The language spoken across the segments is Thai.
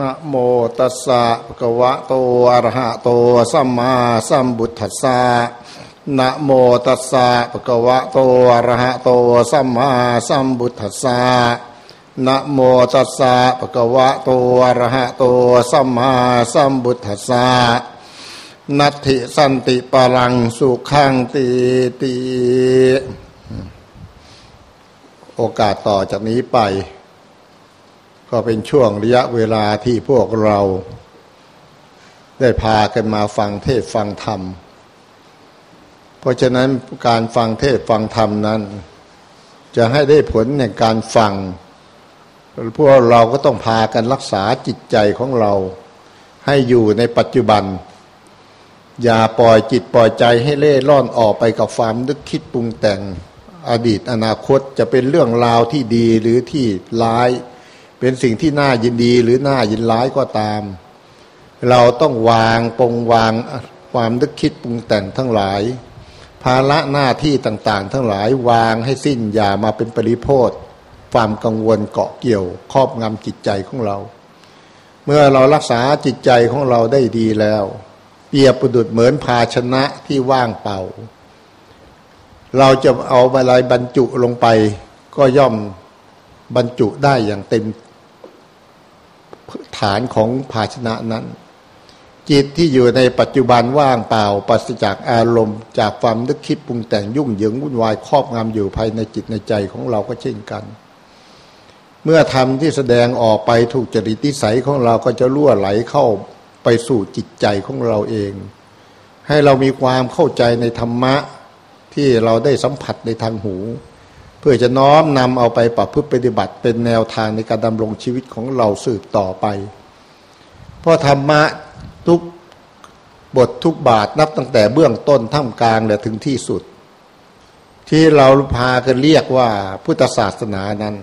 นะโมตัสสะภะคะวะโตอะระหะโตสัมมาสัมพุทธัสสะนะโมตัสสะภะคะวะโตอะระหะโตสัมมาสัมพุทธัสสะนะโมตัสสะภะคะวะโตอะระหะโตสัมมาสัมพุทธัสสะนัตถิสันติปรังสุขังตีตีโอกาสต่อจากนี้ไป ก็เป็นช่วงระยะเวลาที่พวกเรา ได้พากันมาฟังเทศฟังธรรม เพราะฉะนั้นการฟังเทศฟังธรรมนั้น จะให้ได้ผลในการฟัง พวกเราก็ต้องพากันรักษาจิตใจของเรา ให้อยู่ในปัจจุบัน อย่าปล่อยจิตปล่อยใจให้เล่ร่อนออกไปกับความนึกคิดปรุงแต่งอดีตอนาคตจะเป็นเรื่องราวที่ดีหรือที่ร้าย เป็นสิ่งที่น่ายินดีหรือน่ายินร้ายก็ตาม เราต้องวางปงวางความนึกคิดปรุงแต่งทั้งหลาย ภาระหน้าที่ต่างๆ ทั้งหลายวางให้สิ้นอย่ามาเป็นปริโพธความกังวลเกาะเกี่ยว ครอบงำจิตใจของเรา เมื่อเรารักษาจิตใจของเราได้ดีแล้ว เปรียบประดุดเหมือนภาชนะที่ว่างเปล่า เราจะเอาอะไรบรรจุลงไป ก็ย่อมบรรจุได้อย่างเต็ม ฐานของภาชนะนั้น จิตที่อยู่ในปัจจุบันว่างเปล่าปราศจากอารมณ์ จากความนึกคิดปรุงแต่งยุ่งเหยิงวุ่นวายครอบงำอยู่ภายในจิตในใจของเราก็เช่นกัน เมื่อทำที่แสดงออกไปถูกจริตนิสัยของเราก็จะล่วไหลเข้าไปสู่จิตใจของเราเอง ให้เรามีความเข้าใจในธรรมะที่เราได้สัมผัสในทางหู พื่อจะน้อมนำเอาไปปรับพฤติปฏิบัติเป็นแนวทางในการดำรงชีวิตของเราสืบต่อไป เพราะธรรมะทุกบททุกบาทนับตั้งแต่เบื้องต้นท่ามกลางและถึงที่สุด ที่เราพากันเรียกว่าพุทธศาสนานั้น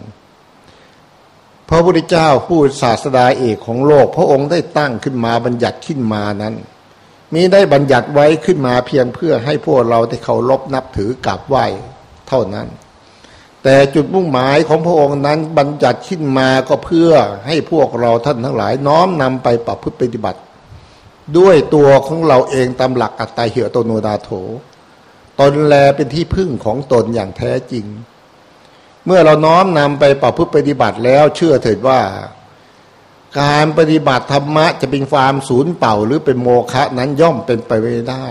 พระพุทธเจ้าผู้ศาสดาเอกของโลก พระองค์ได้ตั้งขึ้นมาบัญญัติขึ้นมานั้น มีได้บัญญัติไว้ขึ้นมาเพียงเพื่อให้พวกเราได้เคารพนับถือกราบไหว้เท่านั้น แต่จุดมุ่งหมายของพระองค์นั้นบัญญัติขึ้นมาก็เพื่อให้พวกเราท่านทั้งหลายน้อมนำไปปรับพฤติปฏิบัติ ด้วยตัวของเราเองตามหลักอัตตาเหี่ยวตโนดาโถ ตนแลเป็นที่พึ่งของตนอย่างแท้จริง เมื่อเราน้อมนำไปปรับพฤติปฏิบัติแล้วเชื่อเถิดว่า การปฏิบัติธรรมะจะเป็นความศูนย์เป่าหรือเป็นโมฆะนั้นย่อมเป็นไปไม่ได้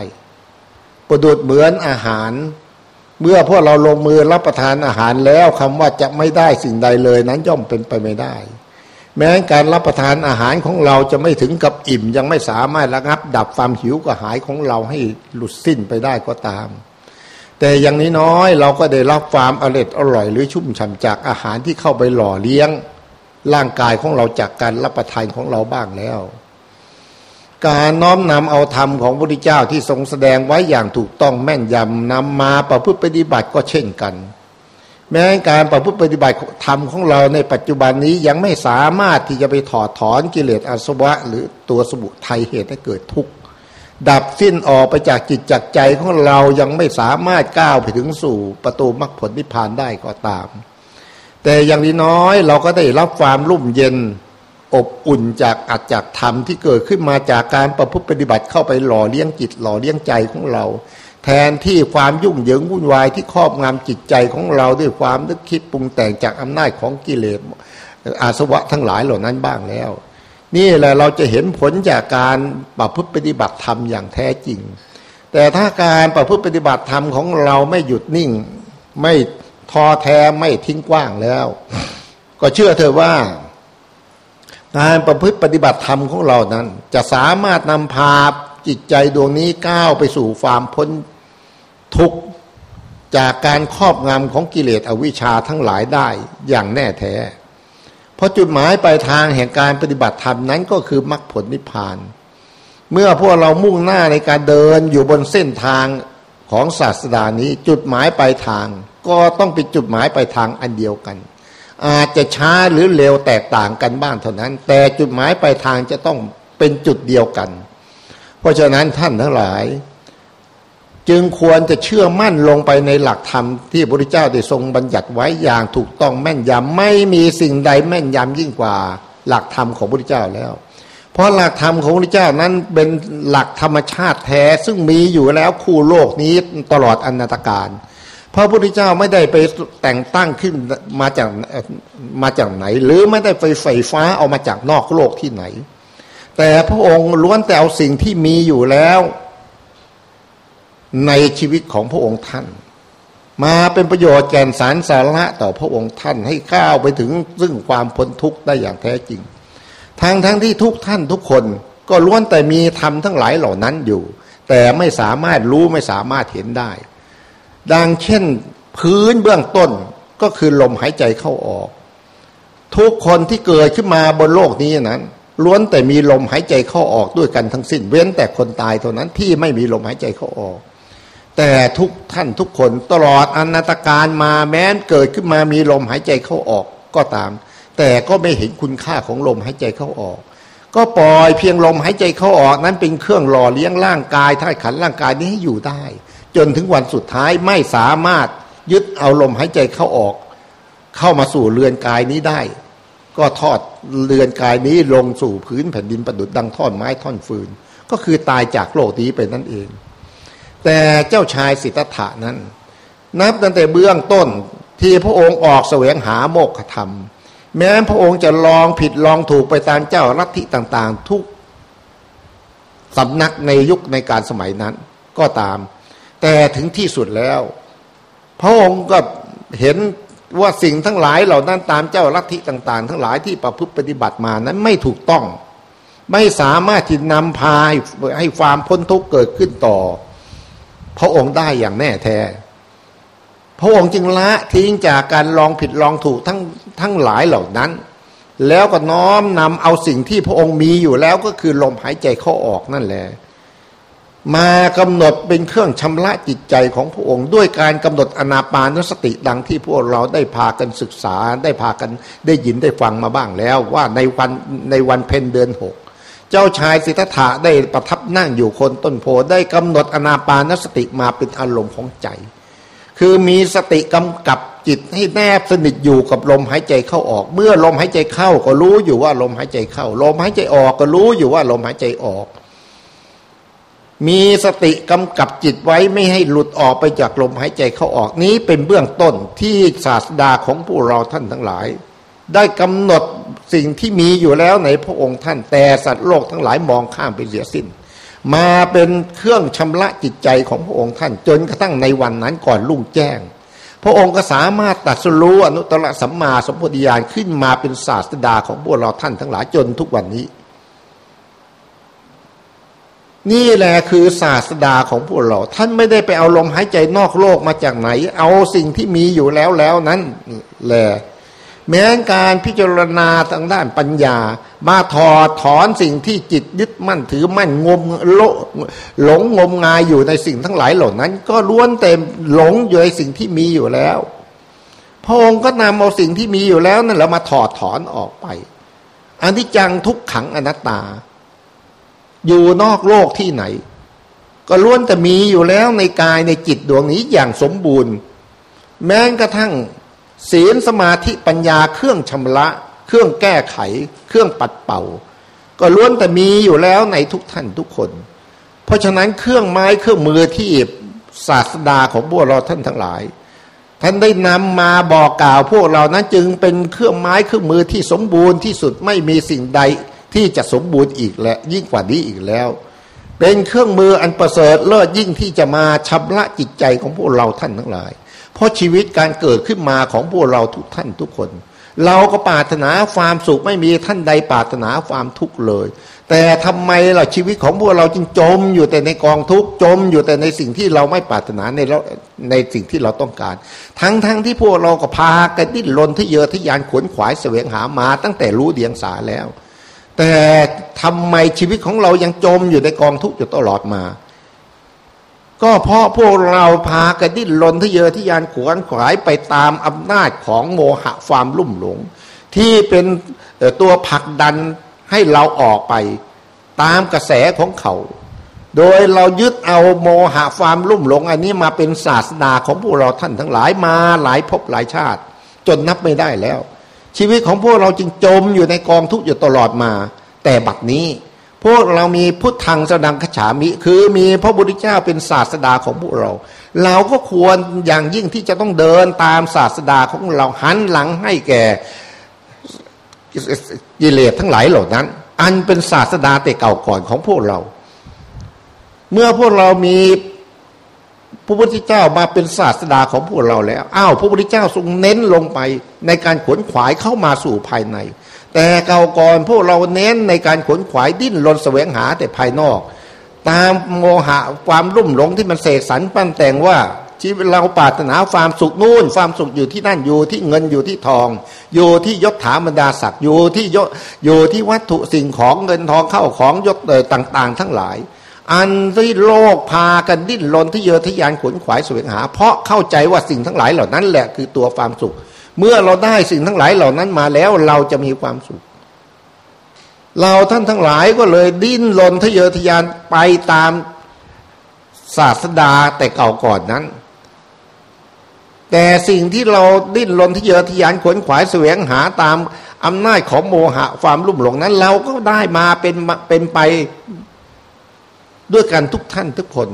ประดุดเหมือนอาหาร เมื่อพวกเราลงมือรับประทานอาหารแล้วคำว่าจะไม่ได้สิ่งใดเลยนั้นย่อมเป็นไปไม่ได้ แม้การรับประทานอาหารของเราจะไม่ถึงกับอิ่ม ยังไม่สามารถระงับ ดับความหิวกระหายของเราให้หลุดสิ้นไปได้ก็ตาม แต่อย่างนี้น้อยเราก็ได้รับความอร่อยอร่อยหรือชุ่มฉ่าจากอาหารที่เข้าไปหล่อเลี้ยง ร่างกายของเราจากการรับประทานของเราบ้างแล้ว การน้อมนำเอาธรรมของพระพุทธเจ้าที่ทรงแสดงไว้อย่างถูกต้องแม่นยำนำมาประพฤติปฏิบัติก็เช่นกัน แม้การประพฤติปฏิบัติธรรมของเราในปัจจุบันนี้ยังไม่สามารถที่จะไปถอดถอนกิเลสอาสวะ หรือตัวสมุทัยเหตุให้เกิดทุกข์ดับสิ้นออกไปจากจิตจากใจของเรายังไม่สามารถก้าวไปถึงสู่ประตูมรรคผลนิพพานได้ก็ตาม แต่อย่างนี้น้อยเราก็ได้รับความรุ่มเย็น อบอุ่นจากอัจจากธรรมที่เกิดขึ้นมาจากการประพฤติปฏิบัติเข้าไปหล่อเลี้ยงจิตหล่อเลี้ยงใจของเรา แทนที่ความยุ่งเหยิงวุ่นวายที่ครอบงำจิตใจของเราด้วยความนึกคิดปรุงแต่งจากอำนาจของกิเลสอาสวะทั้งหลายเหล่านั้นบ้างแล้ว นี่แหละเราจะเห็นผลจากการประพฤติปฏิบัติธรรมอย่างแท้จริง แต่ถ้าการประพฤติปฏิบัติธรรมของเราไม่หยุดนิ่ง ไม่ท้อแท้ไม่ทิ้งกว้างแล้ว ก็เชื่อเธอว่า การประพฤติปฏิบัติธรรมของเรานั้น จะสามารถนำพาจิตใจดวงนี้ก้าวไปสู่ความพ้นทุกข์จากการครอบงำของกิเลสอวิชชาทั้งหลายได้อย่างแน่แท้ เพราะจุดหมายปลายทางแห่งการปฏิบัติธรรมนั้นก็คือมรรคผลนิพพาน เมื่อพวกเรามุ่งหน้าในการเดินอยู่บนเส้นทางของศาสดานี้ จุดหมายปลายทาง ก็ต้องเป็นจุดหมายไปทางอันเดียวกัน อาจจะช้าหรือเร็วแตกต่างกันบ้างเท่านั้น แต่จุดหมายปลายทางจะต้องเป็นจุดเดียวกัน เพราะฉะนั้นท่านทั้งหลาย จึงควรจะเชื่อมั่นลงไปในหลักธรรมที่พระพุทธเจ้าได้ทรงบัญญัติไว้อย่างถูกต้องแม่นยำไม่มีสิ่งใดแม่นยำยิ่งกว่าหลักธรรมของพระพุทธเจ้าแล้ว เพราะหลักธรรมของพระพุทธเจ้านั้นเป็นหลักธรรมชาติแท้ซึ่งมีอยู่แล้วคู่โลกนี้ตลอดอนัตการ พระพุทธเจ้าไม่ได้ไปแต่งตั้งขึ้นมาจากมาจากไหน หรือไม่ได้ไฟไฟฟ้าเอามาจากนอกโลกที่ไหน แต่พระองค์ล้วนแต่เอาสิ่งที่มีอยู่แล้ว ในชีวิตของพระองค์ท่าน มาเป็นประโยชน์แก่นสารสาระต่อพระองค์ท่านให้ก้าวไปถึงซึ่งความพ้นทุกข์ได้อย่างแท้จริงทางทั้งที่ทุกท่านทุกคนก็ล้วนแต่มีธรรมทั้งหลายเหล่านั้นอยู่ แต่ไม่สามารถรู้ไม่สามารถเห็นได้ ดังเช่นพื้นเบื้องต้นก็คือลมหายใจเข้าออก ทุกคนที่เกิดขึ้นมาบนโลกนี้นั้นล้วนแต่มีลมหายใจเข้าออกด้วยกันทั้งสิ้น เว้นแต่คนตายเท่านั้นที่ไม่มีลมหายใจเข้าออก แต่ทุกท่านทุกคนตลอดอนัตการมาแม้นเกิดขึ้นมามีลมหายใจเข้าออกก็ตาม แต่ก็ไม่เห็นคุณค่าของลมหายใจเข้าออก ก็ปล่อยเพียงลมหายใจเข้าออกนั้นเป็นเครื่องหล่อเลี้ยงร่างกายท่าขันร่างกายนี้ให้อยู่ได้ จนถึงวันสุดท้ายไม่สามารถยึดเอาลมหายใจเข้าออก เข้ามาสู่เรือนกายนี้ได้ ก็ทอดเรือนกายนี้ลงสู่พื้นแผ่นดินประดุดดังท่อนไม้ท่อนฟืน ก็คือตายจากโลกนี้ไปนั่นเอง แต่เจ้าชายสิทธัตถะนั้น นับตั้งแต่เบื้องต้นที่พระองค์ออกแสวงหาโมกขธรรม แม้พระองค์จะลองผิดลองถูกไปตามเจ้าลัทธิต่าง ๆ ทุกสำนักในยุคในการสมัยนั้นก็ตาม แต่ถึงที่สุดแล้ว พระองค์ก็เห็นว่าสิ่งทั้งหลายเหล่านั้นตามเจ้าลัทธิต่าง ๆ ทั้งหลายที่ประพฤติปฏิบัติมานั้นไม่ถูกต้อง ไม่สามารถที่นำพาให้ความพ้นทุกข์เกิดขึ้นต่อ พระองค์ได้อย่างแน่แท้พระองค์จึงละทิ้งจากการลองผิดลองถูกทั้งทั้งหลายเหล่านั้น แล้วก็น้อมนำเอาสิ่งที่พระองค์มีอยู่แล้วก็คือลมหายใจเข้าออกนั่นแหละ มากำหนดเป็นเครื่องชำระจิตใจของพระองค์ ด้วยการกำหนดอนาปานสติดังที่พวกเราได้พากันศึกษาได้พากันได้ยินได้ฟังมาบ้างแล้ว ว่าในวันในวันเพ็ญเดือนหกเจ้าชายสิทธัตถะได้ประทับนั่งอยู่คนต้นโพได้กำหนดอนาปานสติมาเป็นอารมณ์ของใจ คือมีสติกำกับจิตให้แนบสนิทอยู่กับลมหายใจเข้าออก เมื่อลมหายใจเข้าก็รู้อยู่ว่าลมหายใจเข้า ลมหายใจออกก็รู้อยู่ว่าลมหายใจออก มีสติกำกับจิตไว้ไม่ให้หลุดออกไปจากลมหายใจเข้าออกนี้เป็นเบื้องต้นที่ศาสดาของผู้เราท่านทั้งหลาย ได้กำหนดสิ่งที่มีอยู่แล้วในพระองค์ท่านแต่สัตว์โลกทั้งหลายมองข้ามไปเสียสิ้น มาเป็นเครื่องชำระจิตใจของพระองค์ท่าน จนกระทั่งในวันนั้นก่อนลุ่งแจ้ง พระองค์ก็สามารถตัดสู้อนุตตรสัมมาสัมพุทธญาณขึ้นมาเป็นศาสดาของพวกเราท่านทั้งหลายจนทุกวันนี้ นี่แหละคือศาสดาของพวกเรา ท่านไม่ได้ไปเอาลมหายใจนอกโลกมาจากไหน เอาสิ่งที่มีอยู่แล้วแล้วนั้นแหละแม้การพิจารณาทางด้านปัญญา มาถอดถอนสิ่งที่จิตยึดมั่นถือมั่นงมโลหลงงมงายอยู่ในสิ่งทั้งหลายเหล่านั้น ก็ล้วนเต็มหลงอยู่ในสิ่งที่มีอยู่แล้ว พระองค์ก็นำเอาสิ่งที่มีอยู่แล้วนั่นแหละมาถอดถอนออกไป อันที่จังทุกขังอนัตตา อยู่นอกโลกที่ไหน ก็ล้วนแต่มีอยู่แล้วในกายในจิตดวงนี้อย่างสมบูรณ์ แม้กระทั่งศีลสมาธิปัญญาเครื่องชำระ เครื่องแก้ไข เครื่องปัดเป่า ก็ล้วนแต่มีอยู่แล้วในทุกท่านทุกคน เพราะฉะนั้นเครื่องไม้เครื่องมือที่ศาสดาของพวกเราท่านทั้งหลาย ท่านได้นำมาบอกกล่าวพวกเรานั้นจึงเป็นเครื่องไม้เครื่องมือที่สมบูรณ์ที่สุดไม่มีสิ่งใด ที่จะสมบูรณ์อีกและยิ่งกว่านี้อีกแล้ว เป็นเครื่องมืออันประเสริฐเลิศยิ่งที่จะมาชำระจิตใจของพวกเราท่านทั้งหลาย เพราะชีวิตการเกิดขึ้นมาของพวกเราทุกท่านทุกคน เราก็ปรารถนาความสุขไม่มีท่านใดปรารถนาความทุกข์เลย แต่ทำไมล่ะชีวิตของพวกเราจึงจมอยู่แต่ในกองทุกข์จมอยู่แต่ในสิ่งที่เราไม่ปรารถนาในในสิ่งที่เราต้องการ ทั้งทั้งที่พวกเราก็พากันดิ้นรนที่เยอะที่ยานขวนขวายเสวงหามาตั้งแต่รู้เดียงสาแล้ว แต่ทำไมชีวิตของเรายังจมอยู่ในกองทุกข์อยู่ตลอดมา ก็เพราะพวกเราพากระดิ้นรนที่เยอะที่ยานขวนขวายไปตามอำนาจของโมหะความลุ่มหลง ที่เป็นตัวผลักดันให้เราออกไปตามกระแสของเขา โดยเรายึดเอาโมหะความลุ่มหลง อันนี้มาเป็นศาสนาของพวกเราท่านทั้งหลายมาหลายภพหลายชาติ จนนับไม่ได้แล้ว ชีวิตของพวกเราจึงจมอยู่ในกองทุกข์อยู่ตลอดมา แต่บัดนี้ พวกเรามีพุทธังสดังขฉามิ คือมีพระบุตรเจ้าเป็นศาสดาของพวกเรา เราก็ควรอย่างยิ่งที่จะต้องเดินตามศาสดาของเราหันหลังให้แก่กิเลสทั้งหลายเหล่านั้น อันเป็นศาสดาแต่เก่าก่อนของพวกเรา เมื่อพวกเรามี พระพุทธเจ้ามาเป็นศาสดาของพวกเราแล้ว อ้าวพระพุทธเจ้าทรงเน้นลงไปในการขวนขวายเข้ามาสู่ภายใน แต่เก่าก่อนพวกเราเน้นในการขวนขวายดิ้นรนแสวงหาแต่ภายนอก ตามโมหะความรุ่มหลงที่มันเสกสรรปั้นแต่งว่าชีวิตเราปรารถนาความสุขนู่น ความสุขอยู่ที่นั่นอยู่ที่เงินอยู่ที่ทอง อยู่ที่ยศถาบรรดาศักดิ์อยู่ที่ยศอยู่ที่วัตถุสิ่งของเงินทองเข้าของยศต่าง ๆ ทั้งหลาย อันที่โลกพากันดิ้นรนที่เยอทะยานขวนขวายแสวงหา เพราะเข้าใจว่าสิ่งทั้งหลายเหล่านั้นแหละคือตัวความสุข เมื่อเราได้สิ่งทั้งหลายเหล่านั้นมาแล้วเราจะมีความสุข เราท่านทั้งหลายก็เลยดิ้นรนทะเยอทะยานไปตามศาสดาแต่เก่าก่อนนั้น แต่สิ่งที่เราดิ้นรนที่เยอทยานขวนขวายเสวงหาตามอำนาจของโมหะความรุ่มหลงนั้น เราก็ได้มาเป็นเป็นไป ด้วยกันทุกท่านทุกคน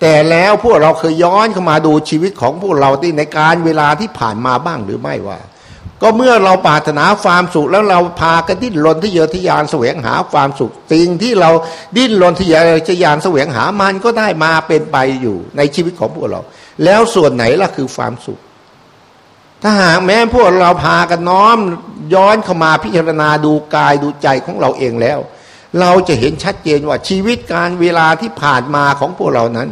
แต่แล้วพวกเราเคยย้อนเข้ามาดูชีวิตของพวกเราที่ในการเวลาที่ผ่านมาบ้างหรือไม่ว่า ก็เมื่อเราปรารถนาความสุขแล้วเราพากันดิ้นรนที่เยอทยานเสวงหาความสุขสิ่งที่เราดิ้นรนที่เยอทยานเสวงหามันก็ได้มาเป็นไปอยู่ในชีวิตของพวกเรา แล้วส่วนไหนล่ะคือความสุขถ้าหากแม้พวกเราพากันน้อมย้อนเข้ามาพิจารณาดูกายดูใจของเราเองแล้ว เราจะเห็นชัดเจนว่าชีวิตการเวลาที่ผ่านมาของพวกเรานั้น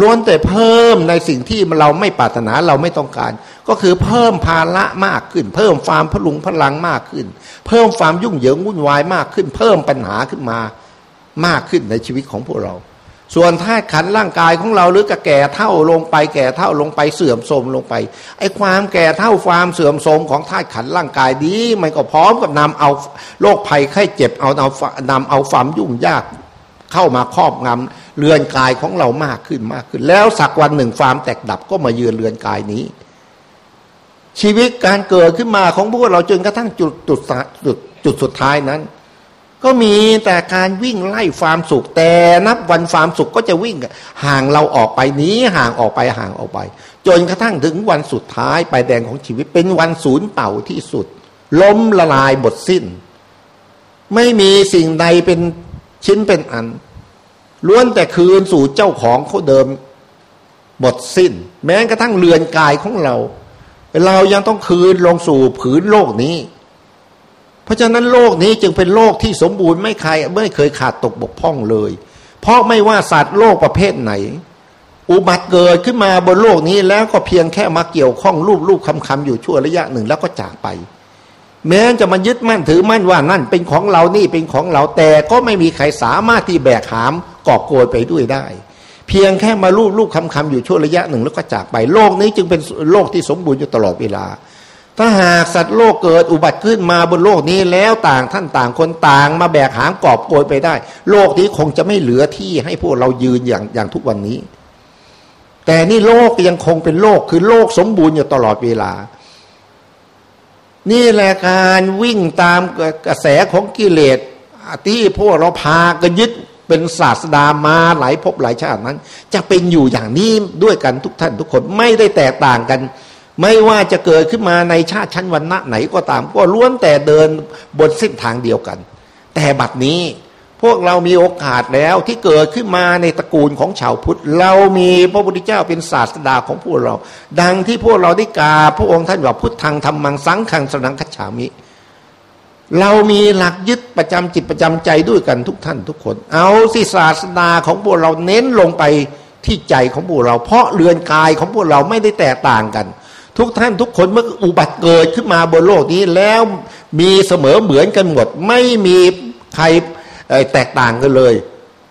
ล้วนแต่เพิ่มในสิ่งที่เราไม่ปรารถนาเราไม่ต้องการ ก็คือเพิ่มภาระมากขึ้น เพิ่มความพลุงพลังมากขึ้น เพิ่มความยุ่งเหยิงวุ่นวายมากขึ้น เพิ่มปัญหาขึ้นมามากขึ้นในชีวิตของพวกเรา ส่วนธาตุขันร่างกายของเราหรือกระแก่เท่าลงไปแก่เท่าลงไปเสื่อมโทรมลงไปไอ้ความแก่เท่าความเสื่อมโทรมของธาตุขันร่างกายนี้มันก็พร้อมกับนำเอาโรคภัยไข้เจ็บเอาเอานำเอาความยุ่งยากเข้ามาครอบงำเรือนกายของเรามากขึ้นมากขึ้น แล้วสักวันหนึ่งความแตกดับก็มาเยือนเรือนกายนี้ ชีวิตการเกิดขึ้นมาของพวกเราจนกระทั่งจุดจุดจุดจุดสุดท้ายนั้น ก็มีแต่การวิ่งไล่ความสุขแต่นับวันความสุขก็จะวิ่งห่างเราออกไปนี้ห่างออกไปห่างออกไป จนกระทั่งถึงวันสุดท้ายปลายแดงของชีวิตเป็นวันศูนย์เป่าที่สุด ล้มละลายหมดสิ้น ไม่มีสิ่งใดเป็นชิ้นเป็นอันล้วนแต่คืนสู่เจ้าของเขาเดิมหมดสิ้น แม้กระทั่งเรือนกายของเรา เรายังต้องคืนลงสู่ผืนโลกนี้ เพราะฉะนั้นโลกนี้จึงเป็นโลกที่สมบูรณ์ไม่ใครไม่เคยขาดตกบกพร่องเลย เพราะไม่ว่าสัตว์โลกประเภทไหน อุบัติเกิดขึ้นมาบนโลกนี้แล้วก็เพียงแค่มาเกี่ยวข้องรูปรูปคำคำอยู่ชั่วระยะหนึ่งแล้วก็จากไป แม้จะมายึดมั่นถือมั่นว่านั่นเป็นของเรานี่เป็นของเราแต่ก็ไม่มีใครสามารถที่แบกหามกอบโกยไปด้วยได้เพียงแค่มารูปรูปคำคำอยู่ชั่วระยะหนึ่งแล้วก็จากไป โลกนี้จึงเป็นโลกที่สมบูรณ์อยู่ตลอดเวลา ถ้าหากสัตว์โลกเกิดอุบัติขึ้นมาบนโลกนี้แล้วต่างท่านต่างคนต่างมาแบกหางกอบโกยไปได้ โลกนี้คงจะไม่เหลือที่ให้พวกเรายืนอย่างอย่างทุกวันนี้ แต่นี่โลกยังคงเป็นโลกคือโลกสมบูรณ์อยู่ตลอดเวลา นี่แหละการวิ่งตามกระแสของกิเลสที่พวกเราพากันยึดเป็นศาสดามาหลายภพหลายชาตินั้น จะเป็นอยู่อย่างนี้ด้วยกันทุกท่านทุกคนไม่ได้แตกต่างกัน ไม่ว่าจะเกิดขึ้นมาในชาติชั้นวันณะไหนก็ตาม ก็ล้วนแต่เดินบนเส้นทางเดียวกัน แต่บัดนี้พวกเรามีโอกาสแล้วที่เกิดขึ้นมาในตระกูลของชาวพุทธ เรามีพระพุทธเจ้าเป็นศาสดาของพวกเรา ดังที่พวกเราได้กาพระองค์ท่านว่าพุทธังธรรมังสังขังสนังคัจฉามิ เรามีหลักยึดประจำจิตประจำใจด้วยกันทุกท่านทุกคน เอาสิศาสดาของพวกเราเน้นลงไปที่ใจของพวกเรา เพราะเรือนกายของพวกเราไม่ได้แตกต่างกัน ทุกท่านทุกคนเมื่ออุบัติเกิดขึ้นมาบนโลกนี้แล้วมีเสมอเหมือนกันหมด ไม่มีใครแตกต่างกันเลย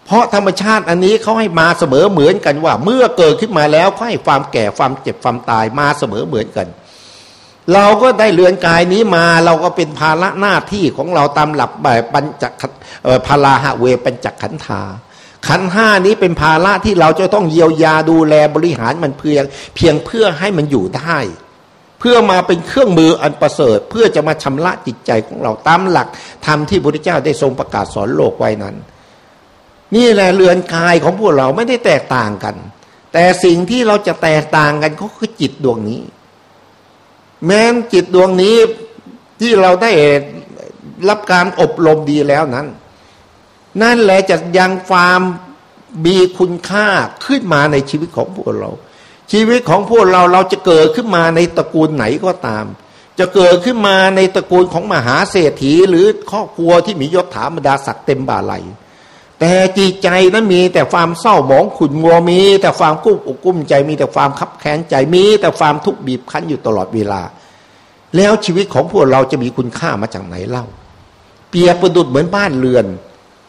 เพราะธรรมชาติอันนี้เขาให้มาเสมอเหมือนกันว่า เมื่อเกิดขึ้นมาแล้วเขาให้ความแก่ความเจ็บความตายมาเสมอเหมือนกัน เราก็ได้เรือนกายนี้มาเราก็เป็นภาระหน้าที่ของเราตามหลักแบบปัญจพาราหะเวปัญจขันธา ขันห้านี้เป็นภาระที่เราจะต้องเยียวยาดูแลบริหารมันเพียง เพียงเพื่อให้มันอยู่ได้ เพื่อมาเป็นเครื่องมืออันประเสริฐ เพื่อจะมาชำระจิตใจของเราตามหลักธรรมที่พระพุทธเจ้าได้ทรงประกาศสอนโลกไว้นั้น นี่แหละเรือนกายของพวกเราไม่ได้แตกต่างกัน แต่สิ่งที่เราจะแตกต่างกันก็คือจิตดวงนี้ แม้นจิตดวงนี้ที่เราได้รับการอบรมดีแล้วนั้น นั่นแหละจะยังความมีคุณค่าขึ้นมาในชีวิตของพวกเรา ชีวิตของพวกเราเราจะเกิดขึ้นมาในตระกูลไหนก็ตาม จะเกิดขึ้นมาในตระกูลของมหาเศรษฐี หรือครอบครัวที่มียศถาบรรดาศักดิ์เต็มบ่าไหลแต่จิตใจนั้นมีแต่ความเศร้าหมองขุ่นมัวมี แต่ความกุ้มอกกุ้มใจมีแต่ความคับแค้นใจมี แต่ความทุกข์บีบคั้นอยู่ตลอดเวลา แล้วชีวิตของพวกเราจะมีคุณค่ามาจากไหนเล่า เปียประดุดเหมือนบ้านเรือน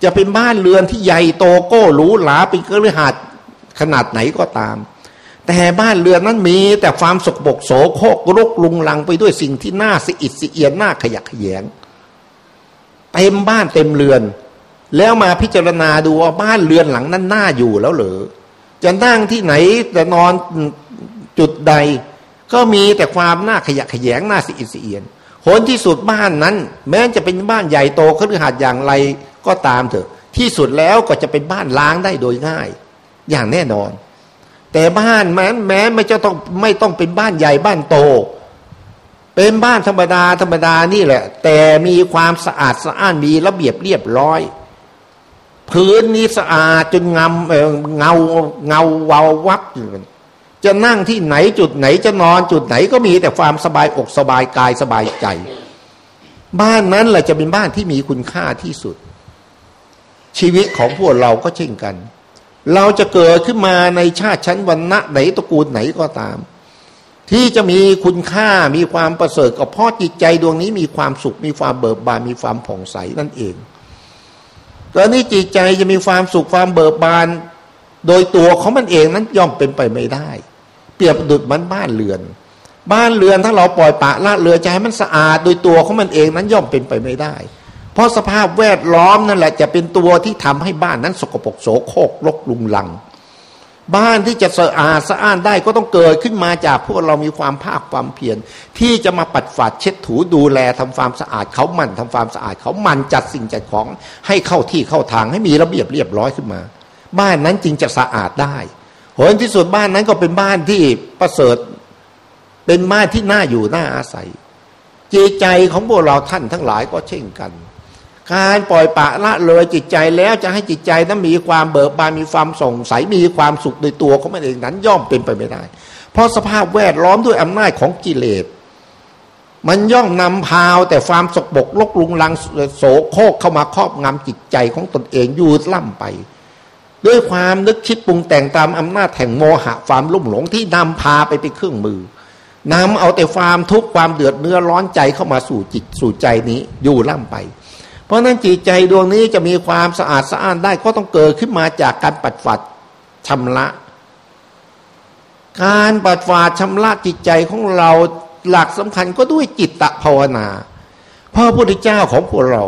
จะเป็นบ้านเรือนที่ใหญ่โตโก้หรูหราเป็นกระหัดขนาดไหนก็ตาม แต่บ้านเรือนนั้นมีแต่ความสกปรกโสโครกรกลุงลังไปด้วยสิ่งที่น่าสิอิดสิเอียนน่าขยักขยงเต็มบ้านเต็มเรือน แล้วมาพิจารณาดูว่าบ้านเรือนหลังนั้นน่าอยู่แล้วหรือจะนั่งที่ไหนจะนอนจุดใด ก็มีแต่ความน่าขยะขยงน่าสิอิดสิเอียนผลที่สุดบ้านนั้น แม้จะเป็นบ้านใหญ่โตคฤหาสน์อย่างไร ก็ตามเถอะ ที่สุดแล้วก็จะเป็นบ้านล้างได้โดยง่าย อย่างแน่นอน แต่บ้านแม้แม้ไม่จะต้องไม่ต้องเป็นบ้านใหญ่บ้านโต เป็นบ้านธรรมดาธรรมดานี่แหละ แต่มีความสะอาดสะอ้านมีระเบียบเรียบร้อยพื้นนี้สะอาดจนงาเงาเงาเวาวับอยู่จะนั่งที่ไหนจุดไหนจะนอนจุดไหนก็มีแต่ความสบายอกสบายกายสบายใจ บ้านนั้นแหละจะเป็นบ้านที่มีคุณค่าที่สุด ชีวิตของพวกเราก็เช่นกัน เราจะเกิดขึ้นมาในชาติชั้นวรรณะไหนตระกูลไหนก็ตาม ที่จะมีคุณค่ามีความประเสริฐก็เพราะจิตใจดวงนี้มีความสุข มีความเบิกบานมีความผ่องใสนั่นเองตอนนี้จิตใจจะมีความสุขความเบิกบาน โดยตัวของมันเองนั้นย่อมเป็นไปไม่ได้ เปรียบดุจมันบ้านเรือน บ้านเรือนถ้าเราปล่อยปะละเรือใจให้มันสะอาด โดยตัวของมันเองนั้นย่อมเป็นไปไม่ได้ เพราะสภาพแวดล้อมนั่นแหละจะเป็นตัวที่ทำให้บ้านนั้น สกปรกโสโครกรกลุงลัง บ้านที่จะสะอาดสะอ้านได้ก็ต้องเกิดขึ้นมาจากพวกเรามีความภาคความเพียรที่จะมาปัดฝาดเช็ดถูดูแลทำความสะอาดเขามันทำความสะอาดเขามันจัดสิ่งจัดของให้เข้าที่เข้าทางให้มีระเบียบเรียบร้อยขึ้นมา บ้านนั้นจึงจะสะอาดได้ผลที่สุดบ้านนั้นก็เป็นบ้านที่ประเสริฐเป็นบ้านที่น่าอยู่น่าอาศัยจิตใจของพวกเราท่านทั้งหลายก็เช่นกัน การปล่อยปะละเลยจิตใจแล้วจะให้จิตใจนั้นมีความเบิกบานมีความส่งใสมีความสุขในตัวของมันเองนั้นย่อมเป็นไปไม่ได้ เพราะสภาพแวดล้อมด้วยอำนาจของกิเลส มันย่อมนำพาวแต่ความสกบกลกลุงลังโสโครกเข้ามาครอบงำจิตใจของตนเองอยู่ล่ำไป ด้วยความนึกคิดปรุงแต่งตามอำนาจแห่งโมหะความลุ่มหลงที่นำพาไปเป็นเครื่องมือนำเอาแต่ความทุกข์ความเดือดเนื้อร้อนใจเข้ามาสู่จิตสู่ใจนี้อยู่ล่ำไป เพราะนั้นจิตใจดวงนี้จะมีความสะอาดสะอ้านได้ก็ต้องเกิดขึ้นมาจากการปัดฝาดชำระ การปัดฝาดชำระจิตใจของเราหลักสำคัญก็ด้วยจิตตภาวนาพระพุทธเจ้าของพวกเรา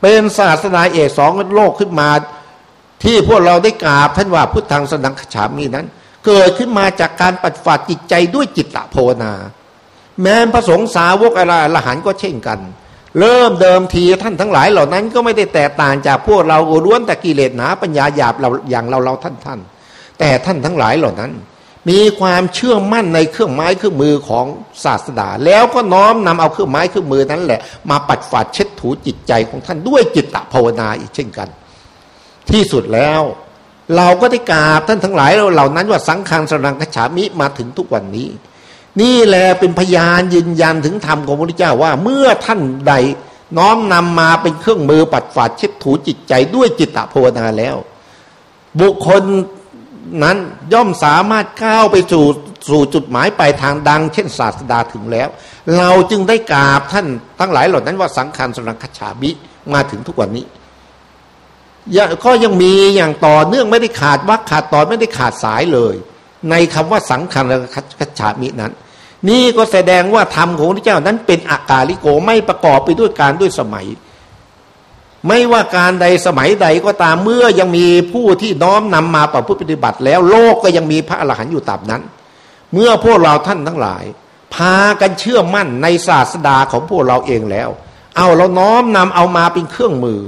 เป็นศาสนาเอกสองโลกขึ้นมา ที่พวกเราได้กราบท่านว่าพุทธังสนังขฉามีนั้น เกิดขึ้นมาจากการปัดฝาดจิตใจด้วยจิตตภาวนา แม้พระสงฆ์สาวกอะไรละหันก็เช่นกัน เริ่มเดิมทีท่านทั้งหลายเหล่านั้นก็ไม่ได้แตกต่างจากพวกเราล้วนแต่กิเลสหนาปัญญาหยาบเราอย่างเราเราท่านท่านแต่ท่านทั้งหลายเหล่านั้น มีความเชื่อมั่นในเครื่องไม้เครื่องมือของศาสดา แล้วก็น้อมนำเอาเครื่องไม้เครื่องมือนั้นแหละ มาปัดฝาดเช็ดถูจิตใจของท่านด้วยจิตตภาวนาอีกเช่นกัน ที่สุดแล้ว เราก็ได้กราบท่านทั้งหลายเหล่านั้นว่าสังฆังสรังคฉามิมาถึงทุกวันนี้ นี่แหละเป็นพยานยืนยันถึงธรรมของพระพุทธเจ้าว่า เมื่อท่านใดน้อมนำมาเป็นเครื่องมือปัดฝาดเช็ดถูจิตใจด้วยจิตตภาวนาแล้ว บุคคลนั้นย่อมสามารถก้าวไปสู่สู่จุดหมายปลายทางดัง เช่นศาสดาถึงแล้ว เราจึงได้กราบท่านทั้งหลายเหล่านั้นว่าสังขารสรังคฉาบิมาถึงทุกวันนี้ก็ยังมีอย่างต่อเนื่องไม่ได้ขาดวักขาดตอนไม่ได้ขาดสายเลย ในคำว่าสังขารคฉามินั้น นี่ก็แสดงว่าธรรมของพระเจ้านั้นเป็นอากาลิโกไม่ประกอบไปด้วยการด้วยสมัย ไม่ว่าการใดสมัยใดก็ตามเมื่อยังมีผู้ที่น้อมนำมาประพฤติปฏิบัติแล้วโลกก็ยังมีพระอรหันต์อยู่ตามนั้น เมื่อพวกเราท่านทั้งหลาย พากันเชื่อมั่นในศาสดาของพวกเราเองแล้ว เอาเราน้อมนำเอามาเป็นเครื่องมือ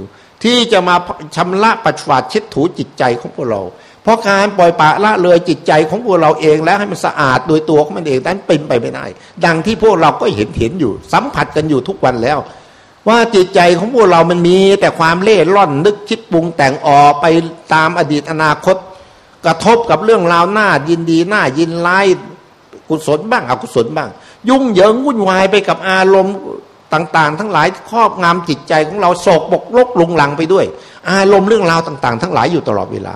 ที่จะมาชำระปัจจุบันเช็ดถูจิตใจของพวกเรา ราะการปล่อยปะละเลยจิตใจของพวกเราเองแล้วให้มันสะอาดโดยตัวของมันเองนั้นเป็นไปไม่ได้ ดังที่พวกเราก็เห็นเห็นอยู่ สัมผัสกันอยู่ทุกวันแล้ว ว่าจิตใจของพวกเรามันมีแต่ความเล่ร่อนนึกคิดปรุงแต่งออกไปตามอดีตอนาคต กระทบกับเรื่องราวหน้ายินดีหน้ายินร้ายกุศลบ้างอกุศลบ้าง ยุ่งเหยิงวุ่นวายไปกับอารมณ์ต่างๆ ทั้งหลายครอบงำจิตใจของเราโศกบกลกลุงหลังไปด้วย อารมณ์เรื่องราวต่าง ๆ ทั้งหลายอยู่ตลอดเวลา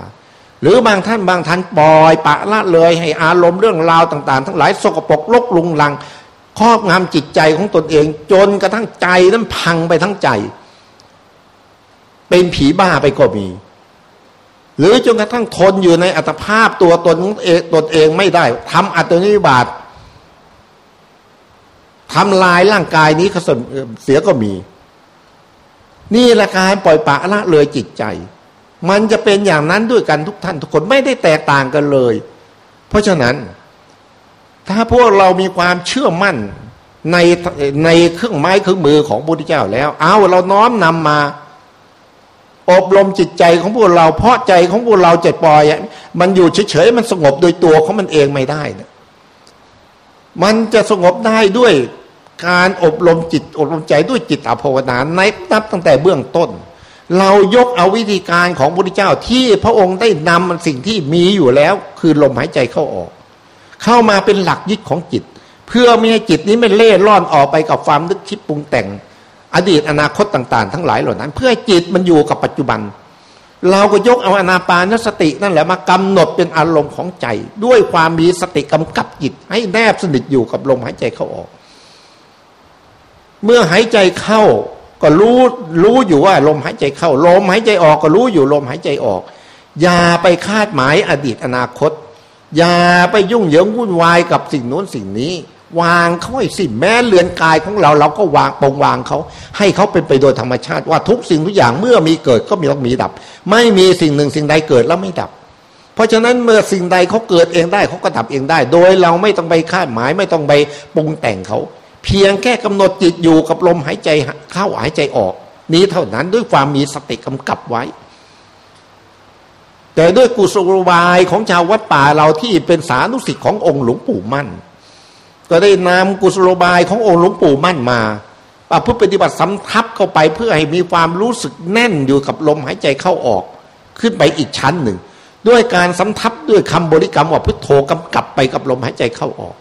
หรือบางท่านบางท่านปล่อยปะละเลย ให้อารมณ์เรื่องราวต่าง ๆ ทั้งหลายสกปรกลกลุงหลังครอบงำจิตใจของตนเอง จนกระทั่งใจนั้นพังไปทั้งใจ เป็นผีบ้าไปก็มี หรือจนกระทั่งทนอยู่ในอัตภาพตัวตนเองตนเองไม่ได้ทำอัตนิบาตทำลายร่างกายนี้เสียก็มี นี่ละการปล่อยปะละเลยจิตใจ มันจะเป็นอย่างนั้นด้วยกันทุกท่านทุกคนไม่ได้แตกต่างกันเลย เพราะฉะนั้น ถ้าพวกเรามีความเชื่อมั่นในในเครื่องไม้เครื่องมือของพระพุทธเจ้าแล้ว เอาเราน้อมนำมา อบรมจิตใจของพวกเรา เพราะใจของพวกเราเจะปอยมันอยู่เฉยๆมันสงบโดยตัวของมันเองไม่ได้นะมันจะสงบได้ด้วยการอบรมจิตอบรมใจด้วยจิตอภาวนาในนับตั้งแต่เบื้องต้น เรายกเอาวิธีการของพระพุทธเจ้าที่พระองค์ได้นำมันสิ่งที่มีอยู่แล้ว คือลมหายใจเข้าออก เข้ามาเป็นหลักยึดของจิต เพื่อไม่ให้จิตนี้ไม่เล่ร่อนออกไปกับความนึกคิดปรุงแต่ง อดีตอนาคตต่างๆ ทั้งหลายเหล่านั้น เพื่อให้จิตมันอยู่กับปัจจุบัน เราก็ยกเอาอนาปานสตินั่นแหละมากำหนดเป็นอารมณ์ของใจ ด้วยความมีสติกำกับจิต ให้แนบสนิทอยู่กับลมหายใจเข้าออก เมื่อหายใจเข้า ก็รู้รู้อยู่ว่าลมหายใจเข้าลมหายใจออกก็รู้อยู่ลมหายใจออก อย่าไปคาดหมายอดีตอนาคต อย่าไปยุ่งเหยิงวุ่นวายกับสิ่งโน้นสิ่งนี้ วางเขาให้สิแม้เลือนกายของเราเราก็วางปงวางเขาให้เขาเป็นไปโดยธรรมชาติว่าทุกสิ่งทุกอย่างเมื่อมีเกิดก็มีต้องมีดับ ไม่มีสิ่งหนึ่งสิ่งใดเกิดแล้วไม่ดับ เพราะฉะนั้นเมื่อสิ่งใดเขาเกิดเองได้เขาก็ดับเองได้ โดยเราไม่ต้องไปคาดหมายไม่ต้องไปปรุงแต่งเขา เพียงแค่กำหนดจิตอยู่กับลมหายใจเข้าหายใจออก นี้เท่านั้นด้วยความมีสติกำกับไว้ แต่ด้วยกุศลบายของชาววัดป่าเราที่เป็นสานุสิทธิ์ขององค์หลวงปู่มั่น ก็ได้นำกุศลบายขององค์หลวงปู่มั่นมาประพฤติปฏิบัติสำทับเข้าไปเพื่อให้มีความรู้สึกแน่นอยู่กับลมหายใจเข้าออก ขึ้นไปอีกชั้นหนึ่ง ด้วยการสำทับด้วยคำบริกรรมว่าพุทโธกำกับไปกับลมหายใจเข้าออก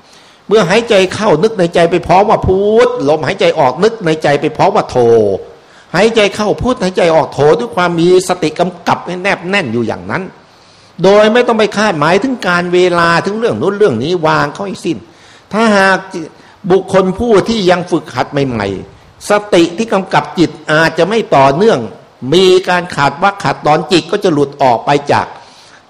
เมื่อหายใจเข้านึกในใจไปพร้อมว่าพูดลมหายใจออกนึกในใจไปพร้อมว่าโทหายใจเข้าพูดหายใจออกโทด้วยความมีสติกำกับแนบแน่นอยู่อย่างนั้น โดยไม่ต้องไปคาดหมายถึงการเวลาถึงเรื่องนู้นเรื่องนี้วางเขาให้สิ้น ถ้าหากบุคคลผู้ที่ยังฝึกหัดใหม่ๆ สติที่กำกับจิตอาจจะไม่ต่อเนื่อง มีการขาดวักขาดตอนจิตก็จะหลุดออกไปจาก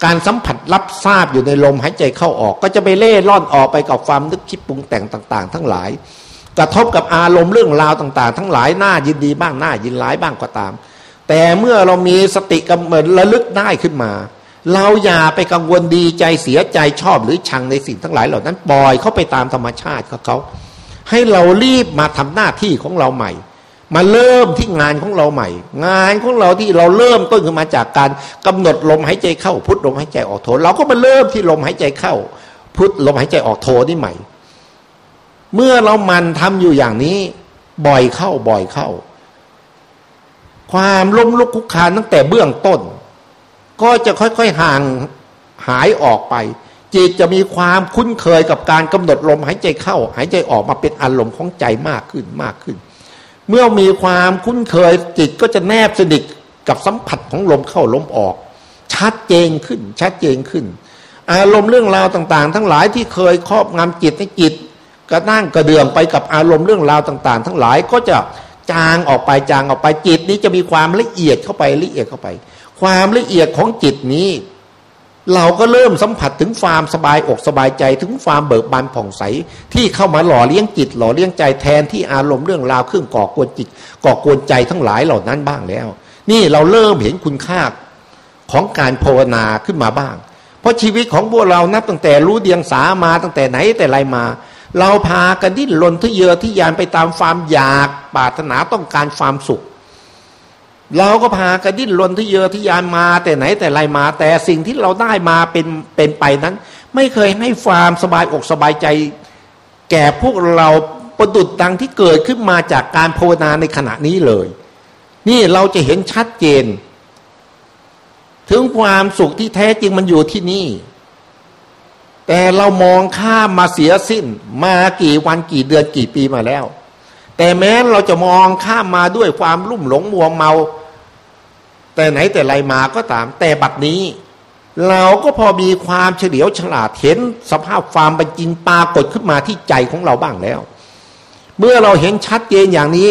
การสัมผัสรับทราบอยู่ในลมหายใจเข้าออก ก็จะไปเล่ร่อนออกไปกับความนึกคิดปรุงแต่งต่าง ๆ ทั้งหลาย กระทบกับอารมณ์เรื่องราวต่าง ๆ ทั้งหลายหน้ายินดีบ้างหน้ายินร้ายบ้างก็ตาม แต่เมื่อเรามีสติกำเนิดระลึกได้ขึ้นมา เราอย่าไปกังวลดีใจเสียใจชอบหรือชังในสิ่งทั้งหลายเหล่านั้นปล่อยเขาไปตามธรรมชาติของเขาให้เรารีบมาทำหน้าที่ของเราใหม่ มาเริ่มที่งานของเราใหม่ งานของเราที่เราเริ่มต้นขึ้นมาจากการกำหนดลมหายใจเข้า พุทลมหายใจออกโทเราก็มาเริ่มที่ลมหายใจเข้า พุทลมหายใจออกโทนี่ใหม่ เมื่อเรามันทำอยู่อย่างนี้ บ่อยเข้าบ่อยเข้า ความล้มลุกคุกคานตั้งแต่เบื้องต้น ก็จะค่อยๆห่างหายออกไป จิตจะมีความคุ้นเคยกับการกำหนดลมหายใจเข้า หายใจออกมาเป็นอารมณ์ของใจมากขึ้นมากขึ้น เมื่อมีความคุ้นเคยจิตก็จะแนบสนิทกับสัมผัสของลมเข้าลมออก ชัดเจนขึ้น ชัดเจนขึ้น อารมณ์เรื่องราวต่าง ๆ ทั้งหลายที่เคยครอบงำจิตให้จิตกระนั่งกระเดื่องไปกับอารมณ์เรื่องราวต่าง ๆ ทั้งหลายก็จะจางออกไปจางออกไปจิตนี้จะมีความละเอียดเข้าไปละเอียดเข้าไป ความละเอียดของจิตนี้ เราก็เริ่มสัมผัสถึงความสบายอกสบายใจถึงความเบิกบานผ่องใส ที่เข้ามาหล่อเลี้ยงจิต หล่อเลี้ยงใจแทนที่อารมณ์เรื่องราวเครื่องก่อกวนจิต ก่อกวนใจทั้งหลายเหล่านั้นบ้างแล้ว นี่เราเริ่มเห็นคุณค่าของการภาวนาขึ้นมาบ้าง เพราะชีวิตของพวกเรานับตั้งแต่รู้เดียงสามาตั้งแต่ไหนแต่ไรมา เราพากันดิ้นรนทะเยอที่ยานไปตามความอยากปรารถนาต้องการความสุข เราก็พากันดิ้นรนทะเยอที่ยานมาแต่ไหนแต่ไรมา แต่สิ่งที่เราได้มาเป็นเป็นไปนั้น ไม่เคยให้ความสบายอกสบายใจ แก่พวกเราประดุดดังที่เกิดขึ้นมาจากการภาวนาในขณะนี้เลย นี่เราจะเห็นชัดเจน ถึงความสุขที่แท้จริงมันอยู่ที่นี่ แต่เรามองข้ามมาเสียสิ้น มากี่วันกี่เดือนกี่ปีมาแล้ว แต่แม้เราจะมองข้ามมาด้วยความลุ่มหลงมัวเมา แต่ไหนแต่ไรมาก็ตาม แต่บัดนี้ เราก็พอมีความเฉลียวฉลาดเห็นสภาพความเป็นจริงปรากฏขึ้นมาที่ใจของเราบ้างแล้ว เมื่อเราเห็นชัดเจนอย่างนี้